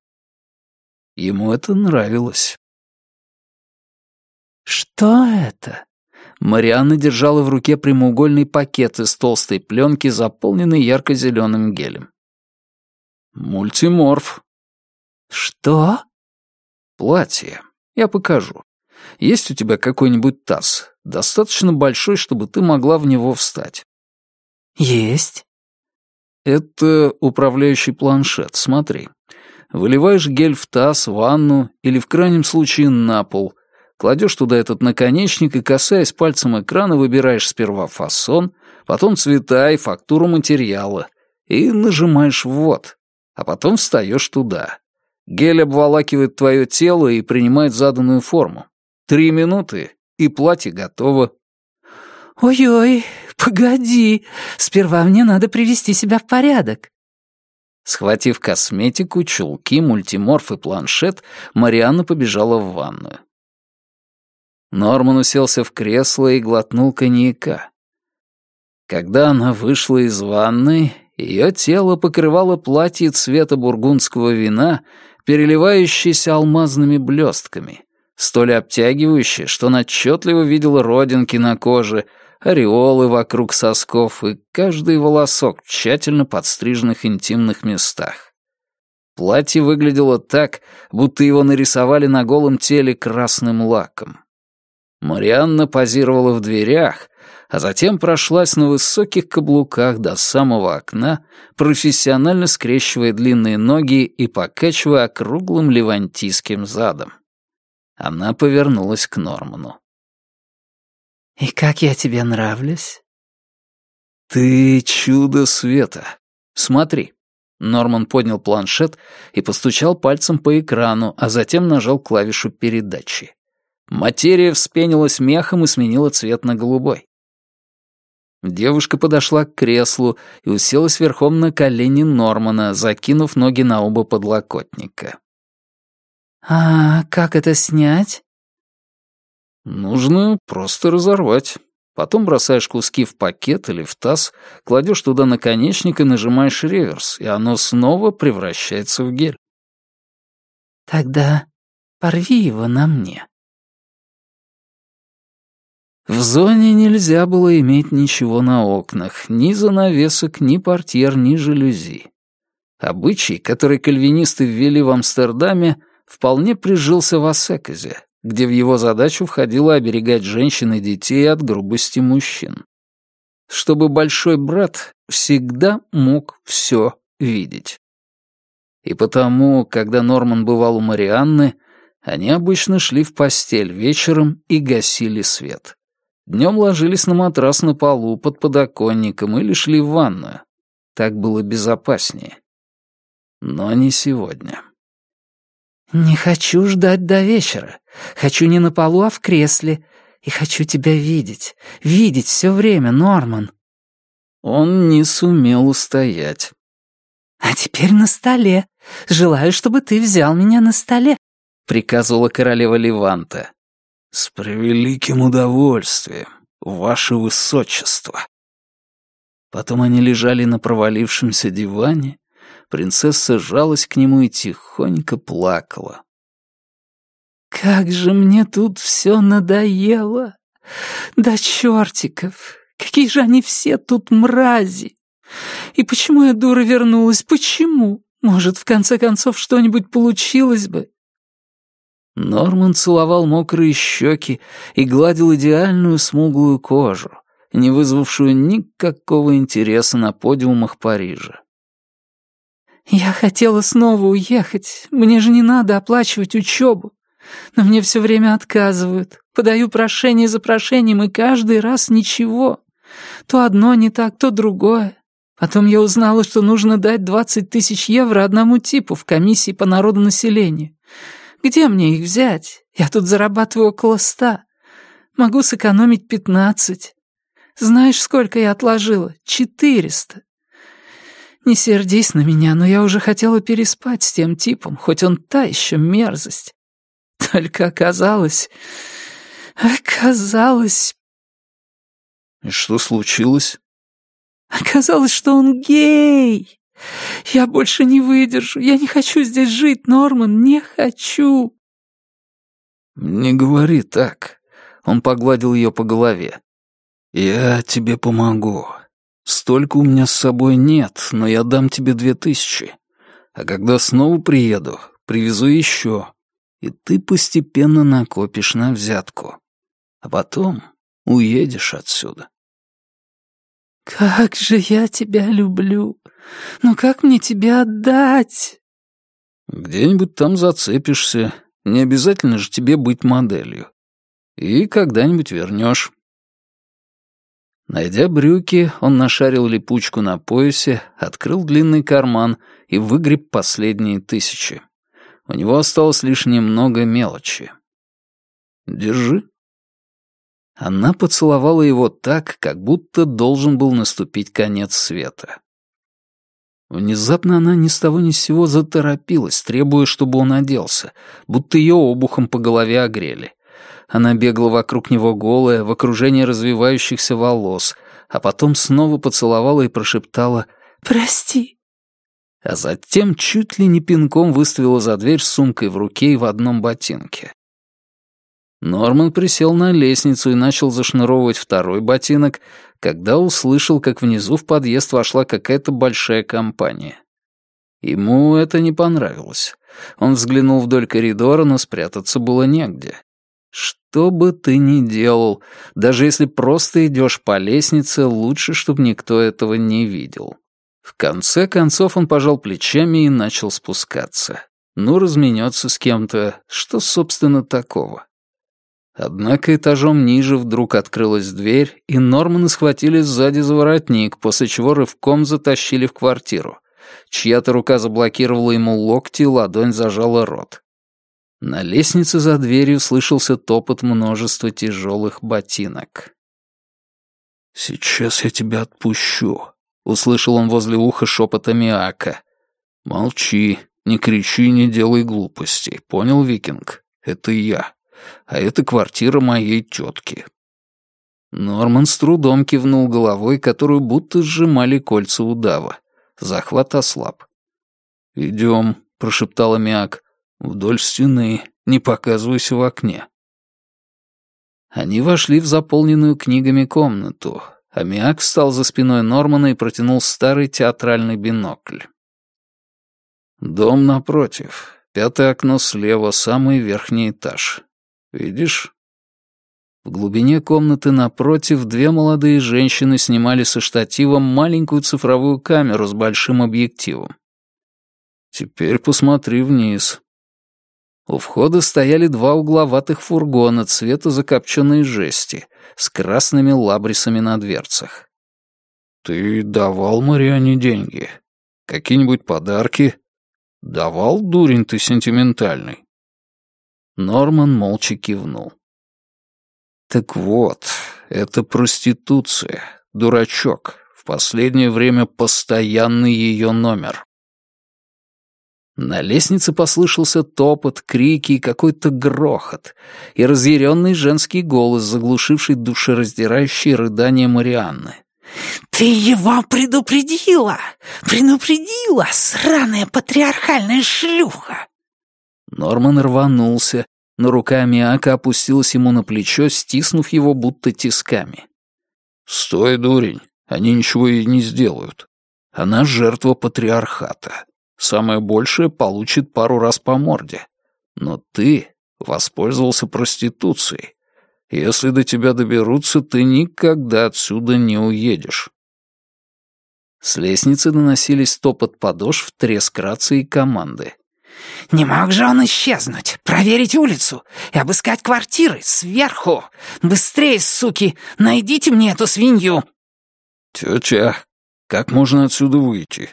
Ему это нравилось. «Что это?» Марианна держала в руке прямоугольный пакет из толстой пленки, заполненный ярко-зеленым гелем. «Мультиморф». «Что?» «Платье. Я покажу. Есть у тебя какой-нибудь таз, достаточно большой, чтобы ты могла в него встать?» «Есть». «Это управляющий планшет, смотри. Выливаешь гель в таз, ванну или в крайнем случае на пол, кладешь туда этот наконечник и, касаясь пальцем экрана, выбираешь сперва фасон, потом цвета и фактуру материала и нажимаешь «ввод», а потом встаешь туда. Гель обволакивает твое тело и принимает заданную форму. Три минуты, и платье готово. «Ой-ой, погоди, сперва мне надо привести себя в порядок». Схватив косметику, чулки, мультиморф и планшет, Марианна побежала в ванную. Норман уселся в кресло и глотнул коньяка. Когда она вышла из ванной, ее тело покрывало платье цвета бургундского вина, переливающееся алмазными блестками, столь обтягивающее, что она отчетливо видела родинки на коже, ореолы вокруг сосков и каждый волосок в тщательно подстриженных интимных местах. Платье выглядело так, будто его нарисовали на голом теле красным лаком. Марианна позировала в дверях, а затем прошлась на высоких каблуках до самого окна, профессионально скрещивая длинные ноги и покачивая округлым левантийским задом. Она повернулась к Норману. «И как я тебе нравлюсь?» «Ты чудо света. Смотри». Норман поднял планшет и постучал пальцем по экрану, а затем нажал клавишу передачи. Материя вспенилась мехом и сменила цвет на голубой. Девушка подошла к креслу и уселась верхом на колени Нормана, закинув ноги на оба подлокотника. «А как это снять?» «Нужно просто разорвать. Потом бросаешь куски в пакет или в таз, кладешь туда наконечник и нажимаешь реверс, и оно снова превращается в гель». «Тогда порви его на мне». В зоне нельзя было иметь ничего на окнах, ни занавесок, ни портьер, ни жалюзи. Обычай, который кальвинисты ввели в Амстердаме, вполне прижился в Ассекозе, где в его задачу входило оберегать женщин и детей от грубости мужчин. Чтобы большой брат всегда мог все видеть. И потому, когда Норман бывал у Марианны, они обычно шли в постель вечером и гасили свет. Днем ложились на матрас на полу под подоконником или шли в ванную. Так было безопаснее. Но не сегодня. «Не хочу ждать до вечера. Хочу не на полу, а в кресле. И хочу тебя видеть. Видеть все время, Норман». Он не сумел устоять. «А теперь на столе. Желаю, чтобы ты взял меня на столе», — приказывала королева Леванта. «С превеликим удовольствием, ваше высочество». Потом они лежали на провалившемся диване, принцесса жалась к нему и тихонько плакала. «Как же мне тут все надоело! Да чертиков! Какие же они все тут мрази! И почему я, дура, вернулась? Почему? Может, в конце концов, что-нибудь получилось бы? Норман целовал мокрые щеки и гладил идеальную смуглую кожу, не вызвавшую никакого интереса на подиумах Парижа. «Я хотела снова уехать. Мне же не надо оплачивать учебу. Но мне все время отказывают. Подаю прошение за прошением, и каждый раз ничего. То одно не так, то другое. Потом я узнала, что нужно дать 20 тысяч евро одному типу в комиссии по народонаселению. Где мне их взять? Я тут зарабатываю около ста. Могу сэкономить пятнадцать. Знаешь, сколько я отложила? Четыреста. Не сердись на меня, но я уже хотела переспать с тем типом, хоть он та еще мерзость. Только оказалось... Оказалось... И что случилось? Оказалось, что он гей. Я больше не выдержу. Я не хочу здесь жить, Норман, не хочу. Не говори так. Он погладил ее по голове. Я тебе помогу. Столько у меня с собой нет, но я дам тебе две тысячи. А когда снова приеду, привезу еще. И ты постепенно накопишь на взятку. А потом уедешь отсюда. «Как же я тебя люблю! Но как мне тебя отдать?» «Где-нибудь там зацепишься. Не обязательно же тебе быть моделью. И когда-нибудь вернешь». Найдя брюки, он нашарил липучку на поясе, открыл длинный карман и выгреб последние тысячи. У него осталось лишь немного мелочи. «Держи». Она поцеловала его так, как будто должен был наступить конец света. Внезапно она ни с того ни с сего заторопилась, требуя, чтобы он оделся, будто ее обухом по голове огрели. Она бегала вокруг него голая, в окружении развивающихся волос, а потом снова поцеловала и прошептала «Прости». А затем чуть ли не пинком выставила за дверь с сумкой в руке и в одном ботинке. Норман присел на лестницу и начал зашнуровывать второй ботинок, когда услышал, как внизу в подъезд вошла какая-то большая компания. Ему это не понравилось. Он взглянул вдоль коридора, но спрятаться было негде. Что бы ты ни делал, даже если просто идешь по лестнице, лучше, чтобы никто этого не видел. В конце концов он пожал плечами и начал спускаться. Ну, разменется с кем-то, что, собственно, такого? Однако этажом ниже вдруг открылась дверь, и Нормана схватили сзади за воротник, после чего рывком затащили в квартиру. Чья-то рука заблокировала ему локти, ладонь зажала рот. На лестнице за дверью слышался топот множества тяжелых ботинок. «Сейчас я тебя отпущу», — услышал он возле уха шепот Амиака. «Молчи, не кричи, не делай глупостей, понял, Викинг? Это я» а это квартира моей тетки». Норман с трудом кивнул головой, которую будто сжимали кольца удава. Захват ослаб. «Идем», — прошептала Миак, — «вдоль стены, не показывайся в окне». Они вошли в заполненную книгами комнату. Амиак встал за спиной Нормана и протянул старый театральный бинокль. «Дом напротив. Пятое окно слева, самый верхний этаж. Видишь?» В глубине комнаты напротив две молодые женщины снимали со штативом маленькую цифровую камеру с большим объективом. «Теперь посмотри вниз». У входа стояли два угловатых фургона цвета закопченной жести с красными лабрисами на дверцах. «Ты давал Мариане деньги? Какие-нибудь подарки?» «Давал, дурень ты сентиментальный?» Норман молча кивнул. «Так вот, это проституция, дурачок, в последнее время постоянный ее номер». На лестнице послышался топот, крики и какой-то грохот, и разъяренный женский голос, заглушивший душераздирающие рыдания Марианны. «Ты его предупредила! Предупредила, сраная патриархальная шлюха!» Норман рванулся, но рука Амиака опустилась ему на плечо, стиснув его будто тисками. «Стой, дурень, они ничего ей не сделают. Она жертва патриархата. Самое большее получит пару раз по морде. Но ты воспользовался проституцией. Если до тебя доберутся, ты никогда отсюда не уедешь». С лестницы доносились топот подошв, треск рации и команды. Не мог же он исчезнуть, проверить улицу и обыскать квартиры сверху. Быстрее, суки, найдите мне эту свинью. Тетя, как можно отсюда выйти?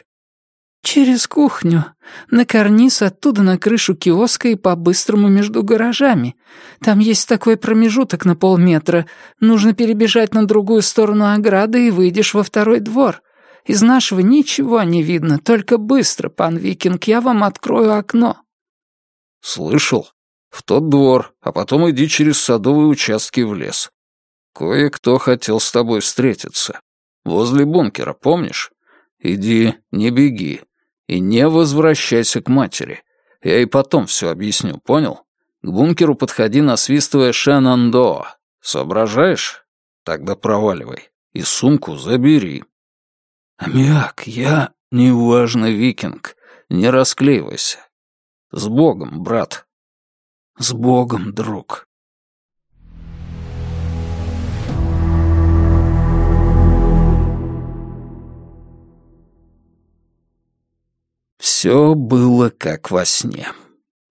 Через кухню, на карниз, оттуда на крышу киоска и по-быстрому между гаражами. Там есть такой промежуток на полметра. Нужно перебежать на другую сторону ограды и выйдешь во второй двор. Из нашего ничего не видно, только быстро, пан Викинг, я вам открою окно». «Слышал? В тот двор, а потом иди через садовые участки в лес. Кое-кто хотел с тобой встретиться. Возле бункера, помнишь? Иди, не беги. И не возвращайся к матери. Я ей потом все объясню, понял? К бункеру подходи, насвистывая «Шенандоа». Соображаешь? Тогда проваливай. И сумку забери. Амиак, я неважно, викинг. Не расклеивайся. С Богом, брат. С Богом, друг. Все было как во сне.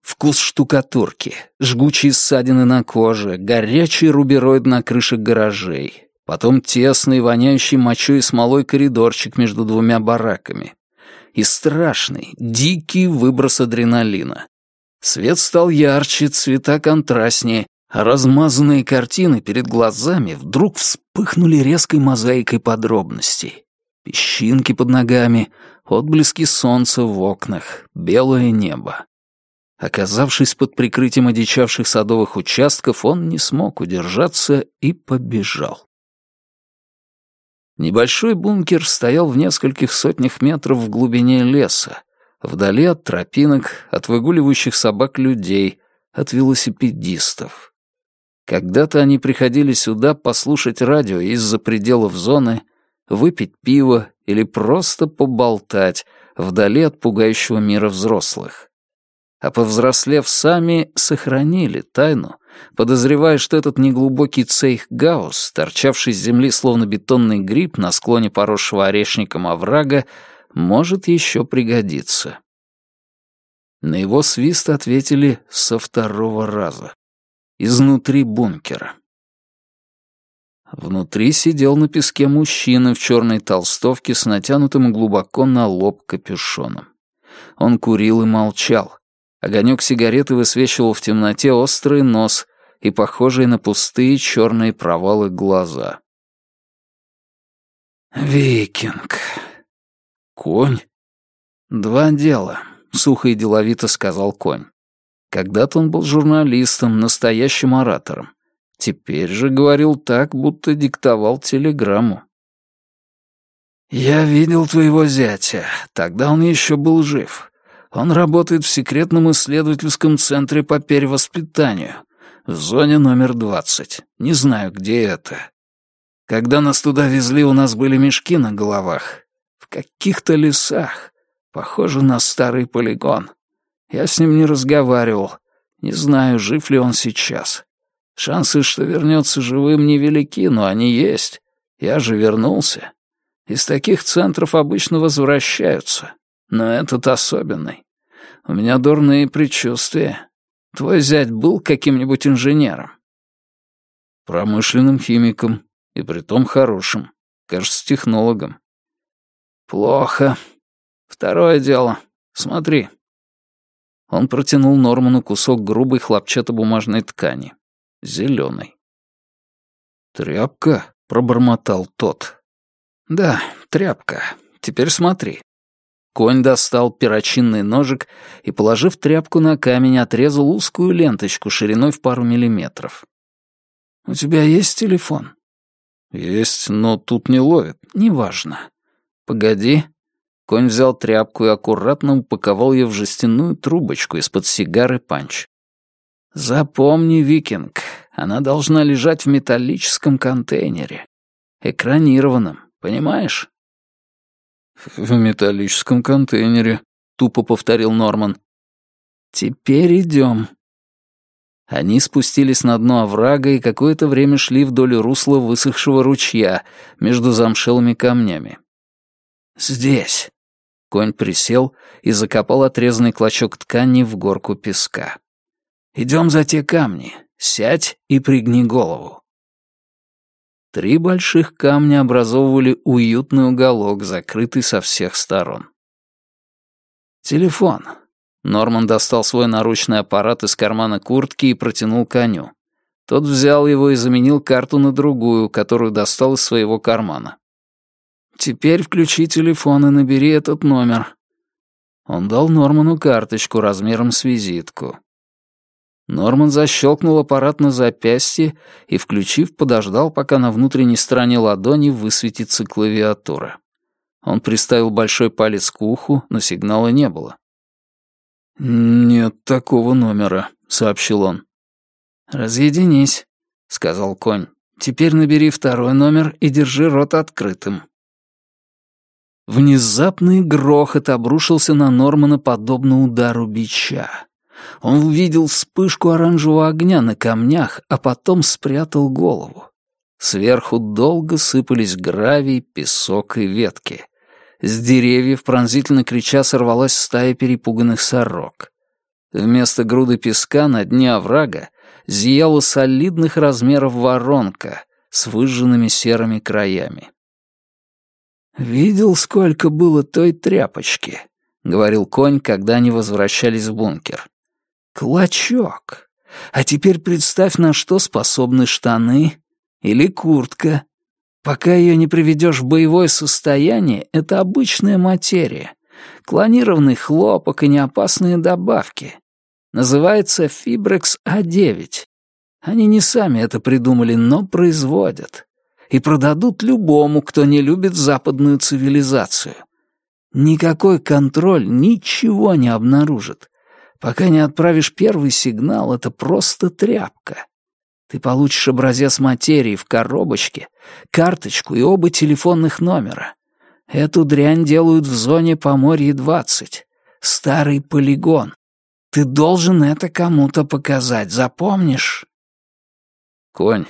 Вкус штукатурки, жгучие ссадины на коже, горячий рубероид на крышах гаражей, потом тесный, воняющий мочой и смолой коридорчик между двумя бараками. И страшный, дикий выброс адреналина. Свет стал ярче, цвета контрастнее, а размазанные картины перед глазами вдруг вспыхнули резкой мозаикой подробностей. Песчинки под ногами, отблески солнца в окнах, белое небо. Оказавшись под прикрытием одичавших садовых участков, он не смог удержаться и побежал. Небольшой бункер стоял в нескольких сотнях метров в глубине леса, вдали от тропинок, от выгуливающих собак людей, от велосипедистов. Когда-то они приходили сюда послушать радио из-за пределов зоны, выпить пиво или просто поболтать вдали от пугающего мира взрослых а повзрослев сами, сохранили тайну, подозревая, что этот неглубокий цейх-гаусс, торчавший с земли словно бетонный гриб на склоне поросшего орешником оврага, может еще пригодиться. На его свист ответили со второго раза. Изнутри бункера. Внутри сидел на песке мужчина в черной толстовке с натянутым глубоко на лоб капюшоном. Он курил и молчал, Огонек сигареты высвечивал в темноте острый нос и похожие на пустые черные провалы глаза. «Викинг. Конь?» «Два дела», — сухо и деловито сказал конь. Когда-то он был журналистом, настоящим оратором. Теперь же говорил так, будто диктовал телеграмму. «Я видел твоего зятя. Тогда он еще был жив. Он работает в секретном исследовательском центре по перевоспитанию, в зоне номер 20. Не знаю, где это. Когда нас туда везли, у нас были мешки на головах. В каких-то лесах. Похоже на старый полигон. Я с ним не разговаривал. Не знаю, жив ли он сейчас. Шансы, что вернется живым, невелики, но они есть. Я же вернулся. Из таких центров обычно возвращаются. Но этот особенный. У меня дурные предчувствия. Твой зять был каким-нибудь инженером? Промышленным химиком, и притом хорошим. Кажется, технологом. Плохо. Второе дело. Смотри. Он протянул Норману кусок грубой хлопчатобумажной ткани. Зеленый. «Тряпка?» — пробормотал тот. «Да, тряпка. Теперь смотри. Конь достал перочинный ножик и, положив тряпку на камень, отрезал узкую ленточку шириной в пару миллиметров. «У тебя есть телефон?» «Есть, но тут не ловит». «Неважно. Погоди». Конь взял тряпку и аккуратно упаковал ее в жестяную трубочку из-под сигары панч. «Запомни, Викинг, она должна лежать в металлическом контейнере. Экранированном, понимаешь?» «В металлическом контейнере», — тупо повторил Норман. «Теперь идем». Они спустились на дно оврага и какое-то время шли вдоль русла высохшего ручья между замшелыми камнями. «Здесь». Конь присел и закопал отрезанный клочок ткани в горку песка. «Идем за те камни. Сядь и пригни голову. Три больших камня образовывали уютный уголок, закрытый со всех сторон. «Телефон». Норман достал свой наручный аппарат из кармана куртки и протянул коню. Тот взял его и заменил карту на другую, которую достал из своего кармана. «Теперь включи телефон и набери этот номер». Он дал Норману карточку размером с визитку. Норман защелкнул аппарат на запястье и, включив, подождал, пока на внутренней стороне ладони высветится клавиатура. Он приставил большой палец к уху, но сигнала не было. «Нет такого номера», — сообщил он. «Разъединись», — сказал конь. «Теперь набери второй номер и держи рот открытым». Внезапный грохот обрушился на Нормана подобно удару бича. Он увидел вспышку оранжевого огня на камнях, а потом спрятал голову. Сверху долго сыпались гравий, песок и ветки. С деревьев, пронзительно крича, сорвалась стая перепуганных сорок. Вместо груды песка на дне оврага зияла солидных размеров воронка с выжженными серыми краями. «Видел, сколько было той тряпочки», — говорил конь, когда они возвращались в бункер. «Клочок. А теперь представь, на что способны штаны или куртка. Пока ее не приведешь в боевое состояние, это обычная материя. Клонированный хлопок и неопасные добавки. Называется Фибрекс А9. Они не сами это придумали, но производят и продадут любому, кто не любит западную цивилизацию. Никакой контроль ничего не обнаружит. Пока не отправишь первый сигнал, это просто тряпка. Ты получишь образец материи в коробочке, карточку и оба телефонных номера. Эту дрянь делают в зоне Поморье-20. Старый полигон. Ты должен это кому-то показать, запомнишь? Конь,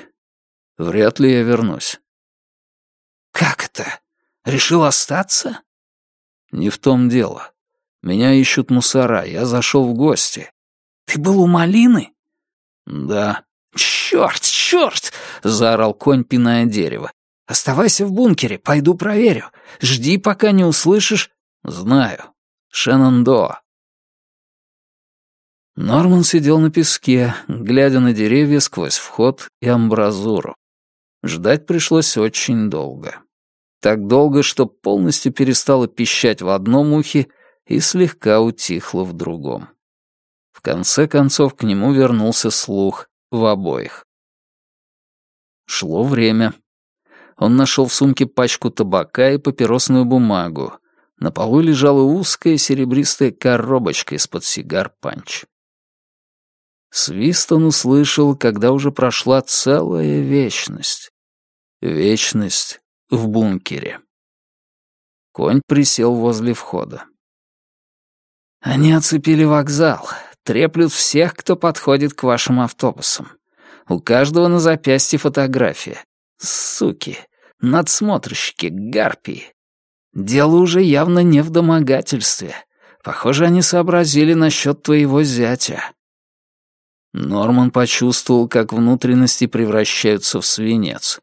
Вряд ли я вернусь. Как это? Решил остаться? Не в том дело. Меня ищут мусора, я зашел в гости. Ты был у малины? Да. Черт, черт! заорал конь, пиная дерево. Оставайся в бункере, пойду проверю. Жди, пока не услышишь. Знаю. Шеннондо. Норман сидел на песке, глядя на деревья сквозь вход и амбразуру. Ждать пришлось очень долго. Так долго, что полностью перестало пищать в одном ухе и слегка утихло в другом. В конце концов к нему вернулся слух в обоих. Шло время. Он нашел в сумке пачку табака и папиросную бумагу. На полу лежала узкая серебристая коробочка из-под сигар панч. Свист он услышал, когда уже прошла целая вечность. Вечность в бункере. Конь присел возле входа. «Они оцепили вокзал, треплют всех, кто подходит к вашим автобусам. У каждого на запястье фотография. Суки, надсмотрщики, гарпии. Дело уже явно не в домогательстве. Похоже, они сообразили насчет твоего зятя». Норман почувствовал, как внутренности превращаются в свинец.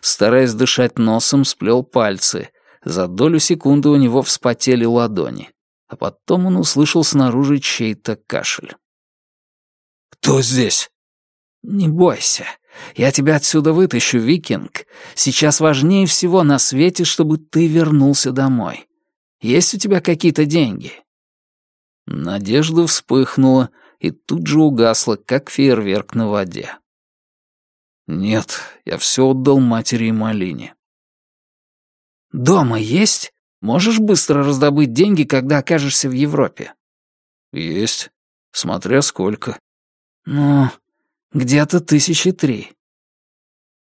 Стараясь дышать носом, сплел пальцы. За долю секунды у него вспотели ладони. А потом он услышал снаружи чей-то кашель. «Кто здесь?» «Не бойся. Я тебя отсюда вытащу, викинг. Сейчас важнее всего на свете, чтобы ты вернулся домой. Есть у тебя какие-то деньги?» Надежда вспыхнула и тут же угасла, как фейерверк на воде. «Нет, я все отдал матери и Малине». «Дома есть? Можешь быстро раздобыть деньги, когда окажешься в Европе?» «Есть. Смотря сколько». «Ну, где-то тысячи три».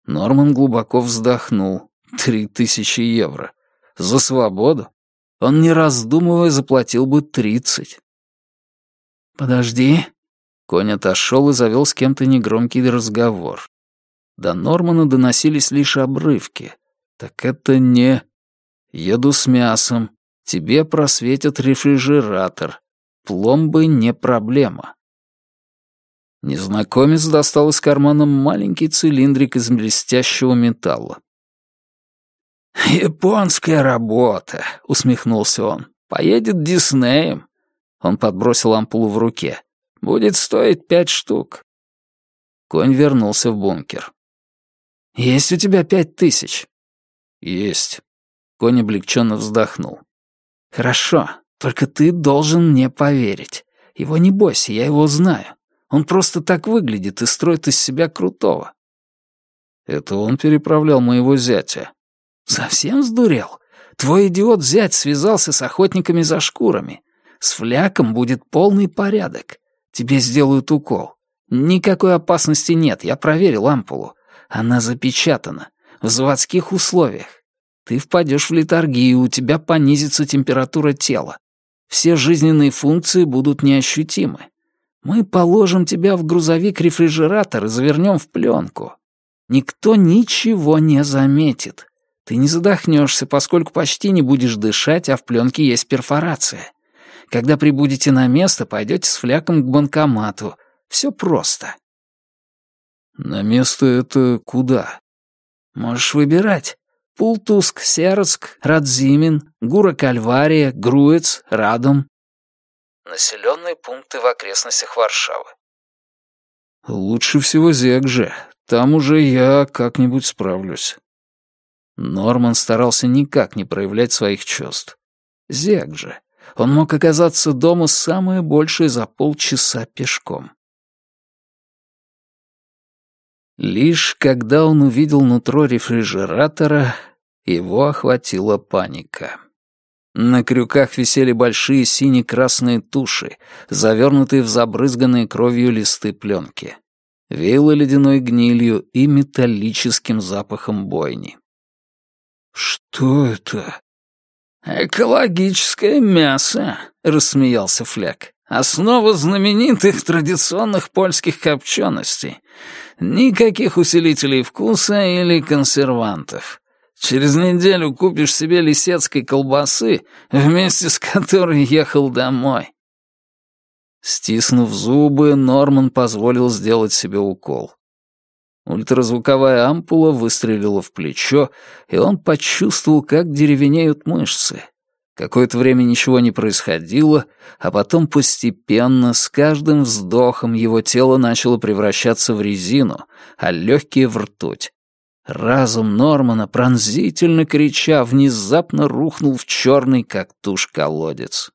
Норман глубоко вздохнул. Три тысячи евро. За свободу? Он, не раздумывая, заплатил бы тридцать. «Подожди». Конь отошел и завел с кем-то негромкий разговор. До Нормана доносились лишь обрывки. Так это не... Еду с мясом. Тебе просветят рефрижератор. Пломбы не проблема. Незнакомец достал из кармана маленький цилиндрик из блестящего металла. «Японская работа», — усмехнулся он. «Поедет Диснеем». Он подбросил ампулу в руке. «Будет стоить пять штук». Конь вернулся в бункер. «Есть у тебя пять тысяч?» «Есть». Конь облегченно вздохнул. «Хорошо, только ты должен мне поверить. Его не бойся, я его знаю. Он просто так выглядит и строит из себя крутого». «Это он переправлял моего зятя». «Совсем сдурел? Твой идиот-зять связался с охотниками за шкурами. С фляком будет полный порядок. Тебе сделают укол. Никакой опасности нет, я проверил ампулу. Она запечатана. В заводских условиях. Ты впадешь в литургию, у тебя понизится температура тела. Все жизненные функции будут неощутимы. Мы положим тебя в грузовик-рефрижератор и завернем в пленку. Никто ничего не заметит. Ты не задохнешься, поскольку почти не будешь дышать, а в пленке есть перфорация. Когда прибудете на место, пойдете с фляком к банкомату. Все просто. На место это куда? Можешь выбирать. Пултуск, Сероцк, Радзимин, Гура-Кальвария, Груец, Радом. Населенные пункты в окрестностях Варшавы. Лучше всего Зегже. Там уже я как-нибудь справлюсь. Норман старался никак не проявлять своих чувств. Зегже. Он мог оказаться дома самое большее за полчаса пешком. Лишь когда он увидел нутро рефрижератора, его охватила паника. На крюках висели большие сине-красные туши, завернутые в забрызганные кровью листы пленки. Веяло ледяной гнилью и металлическим запахом бойни. «Что это?» «Экологическое мясо», — рассмеялся Фляк. «Основа знаменитых традиционных польских копченостей. Никаких усилителей вкуса или консервантов. Через неделю купишь себе лисецкой колбасы, вместе с которой ехал домой». Стиснув зубы, Норман позволил сделать себе укол. Ультразвуковая ампула выстрелила в плечо, и он почувствовал, как деревенеют мышцы. Какое-то время ничего не происходило, а потом постепенно, с каждым вздохом, его тело начало превращаться в резину, а легкие — в ртуть. Разум Нормана, пронзительно крича, внезапно рухнул в черный, как тушь, колодец.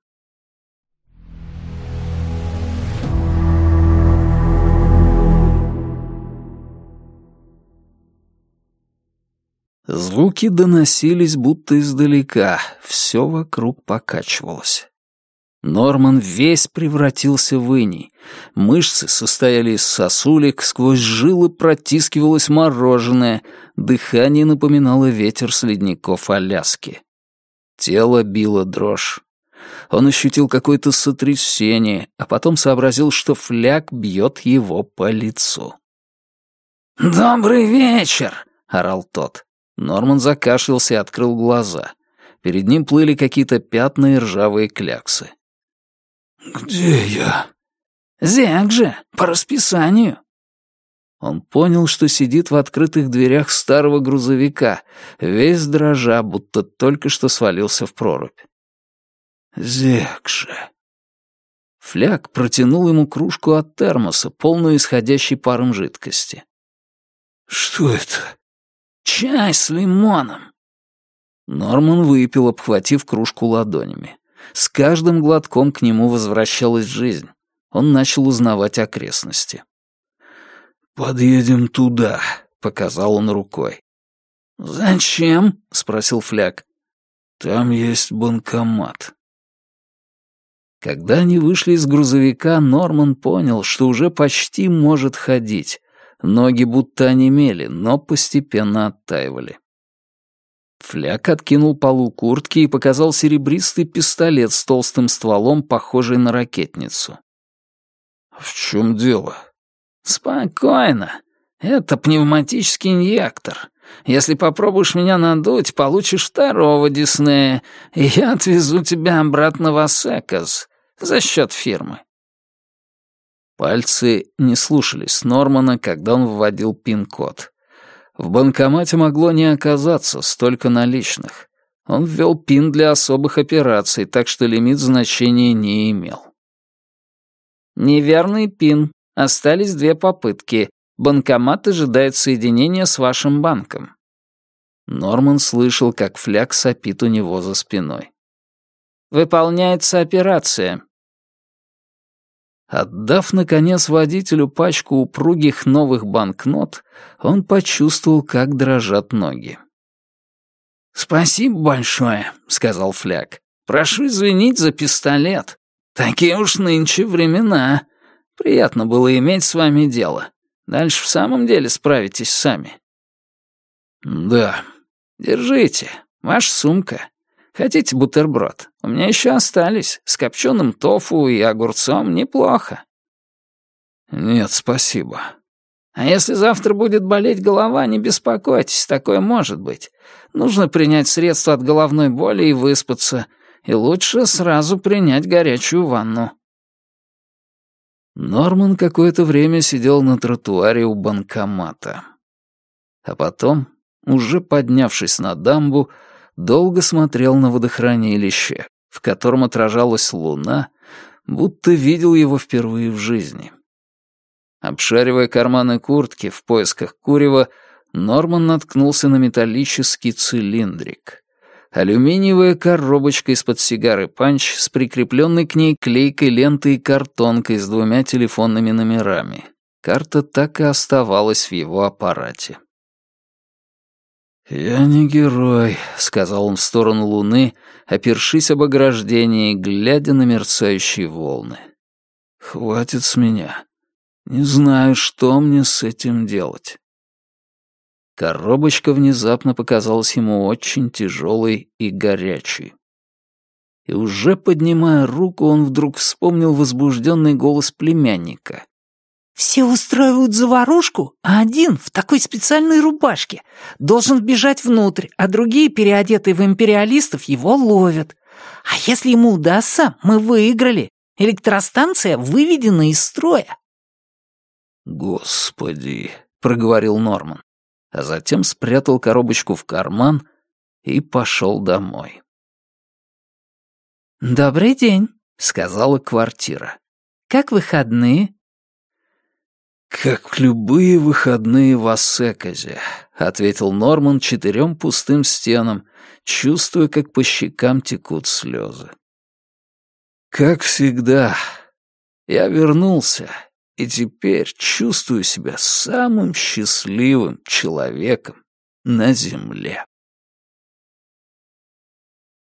Звуки доносились будто издалека, все вокруг покачивалось. Норман весь превратился в иней. Мышцы состояли из сосулек, сквозь жилы протискивалось мороженое, дыхание напоминало ветер с ледников Аляски. Тело било дрожь. Он ощутил какое-то сотрясение, а потом сообразил, что фляг бьет его по лицу. «Добрый вечер!» — орал тот. Норман закашлялся и открыл глаза. Перед ним плыли какие-то пятна и ржавые кляксы. «Где я?» «Зяк же, по расписанию». Он понял, что сидит в открытых дверях старого грузовика, весь дрожа, будто только что свалился в прорубь. «Зек же!» Фляг протянул ему кружку от термоса, полную исходящей паром жидкости. «Что это?» «Чай с лимоном!» Норман выпил, обхватив кружку ладонями. С каждым глотком к нему возвращалась жизнь. Он начал узнавать окрестности. «Подъедем туда», — показал он рукой. «Зачем?» — спросил Фляг. «Там есть банкомат». Когда они вышли из грузовика, Норман понял, что уже почти может ходить. Ноги будто онемели, но постепенно оттаивали. Фляк откинул полу куртки и показал серебристый пистолет с толстым стволом, похожий на ракетницу. «В чем дело?» «Спокойно. Это пневматический инъектор. Если попробуешь меня надуть, получишь второго Диснея, и я отвезу тебя обратно в Асекас за счет фирмы. Пальцы не слушались Нормана, когда он вводил пин-код. В банкомате могло не оказаться столько наличных. Он ввел пин для особых операций, так что лимит значения не имел. «Неверный пин. Остались две попытки. Банкомат ожидает соединения с вашим банком». Норман слышал, как фляг сопит у него за спиной. «Выполняется операция. Отдав, наконец, водителю пачку упругих новых банкнот, он почувствовал, как дрожат ноги. «Спасибо большое», — сказал Фляг. «Прошу извинить за пистолет. Такие уж нынче времена. Приятно было иметь с вами дело. Дальше в самом деле справитесь сами». «Да. Держите. Ваша сумка. Хотите бутерброд? У меня еще остались. С копченым тофу и огурцом неплохо». «Нет, спасибо». «А если завтра будет болеть голова, не беспокойтесь, такое может быть. Нужно принять средства от головной боли и выспаться, и лучше сразу принять горячую ванну». Норман какое-то время сидел на тротуаре у банкомата. А потом, уже поднявшись на дамбу, долго смотрел на водохранилище, в котором отражалась луна, будто видел его впервые в жизни. Обшаривая карманы куртки в поисках курева, Норман наткнулся на металлический цилиндрик. Алюминиевая коробочка из-под сигары «Панч» с прикрепленной к ней клейкой лентой и картонкой с двумя телефонными номерами. Карта так и оставалась в его аппарате. «Я не герой», — сказал он в сторону Луны, опершись об ограждение и глядя на мерцающие волны. «Хватит с меня. Не знаю, что мне с этим делать». Коробочка внезапно показалась ему очень тяжелой и горячей. И уже поднимая руку, он вдруг вспомнил возбужденный голос племянника. «Все устраивают заварушку, а один в такой специальной рубашке должен бежать внутрь, а другие, переодетые в империалистов, его ловят. А если ему удастся, мы выиграли. Электростанция выведена из строя». «Господи», — проговорил Норман а затем спрятал коробочку в карман и пошел домой. «Добрый день», — сказала квартира. «Как выходные?» «Как любые выходные в Ассеказе», — ответил Норман четырем пустым стенам, чувствуя, как по щекам текут слезы. «Как всегда, я вернулся и теперь чувствую себя самым счастливым человеком на земле.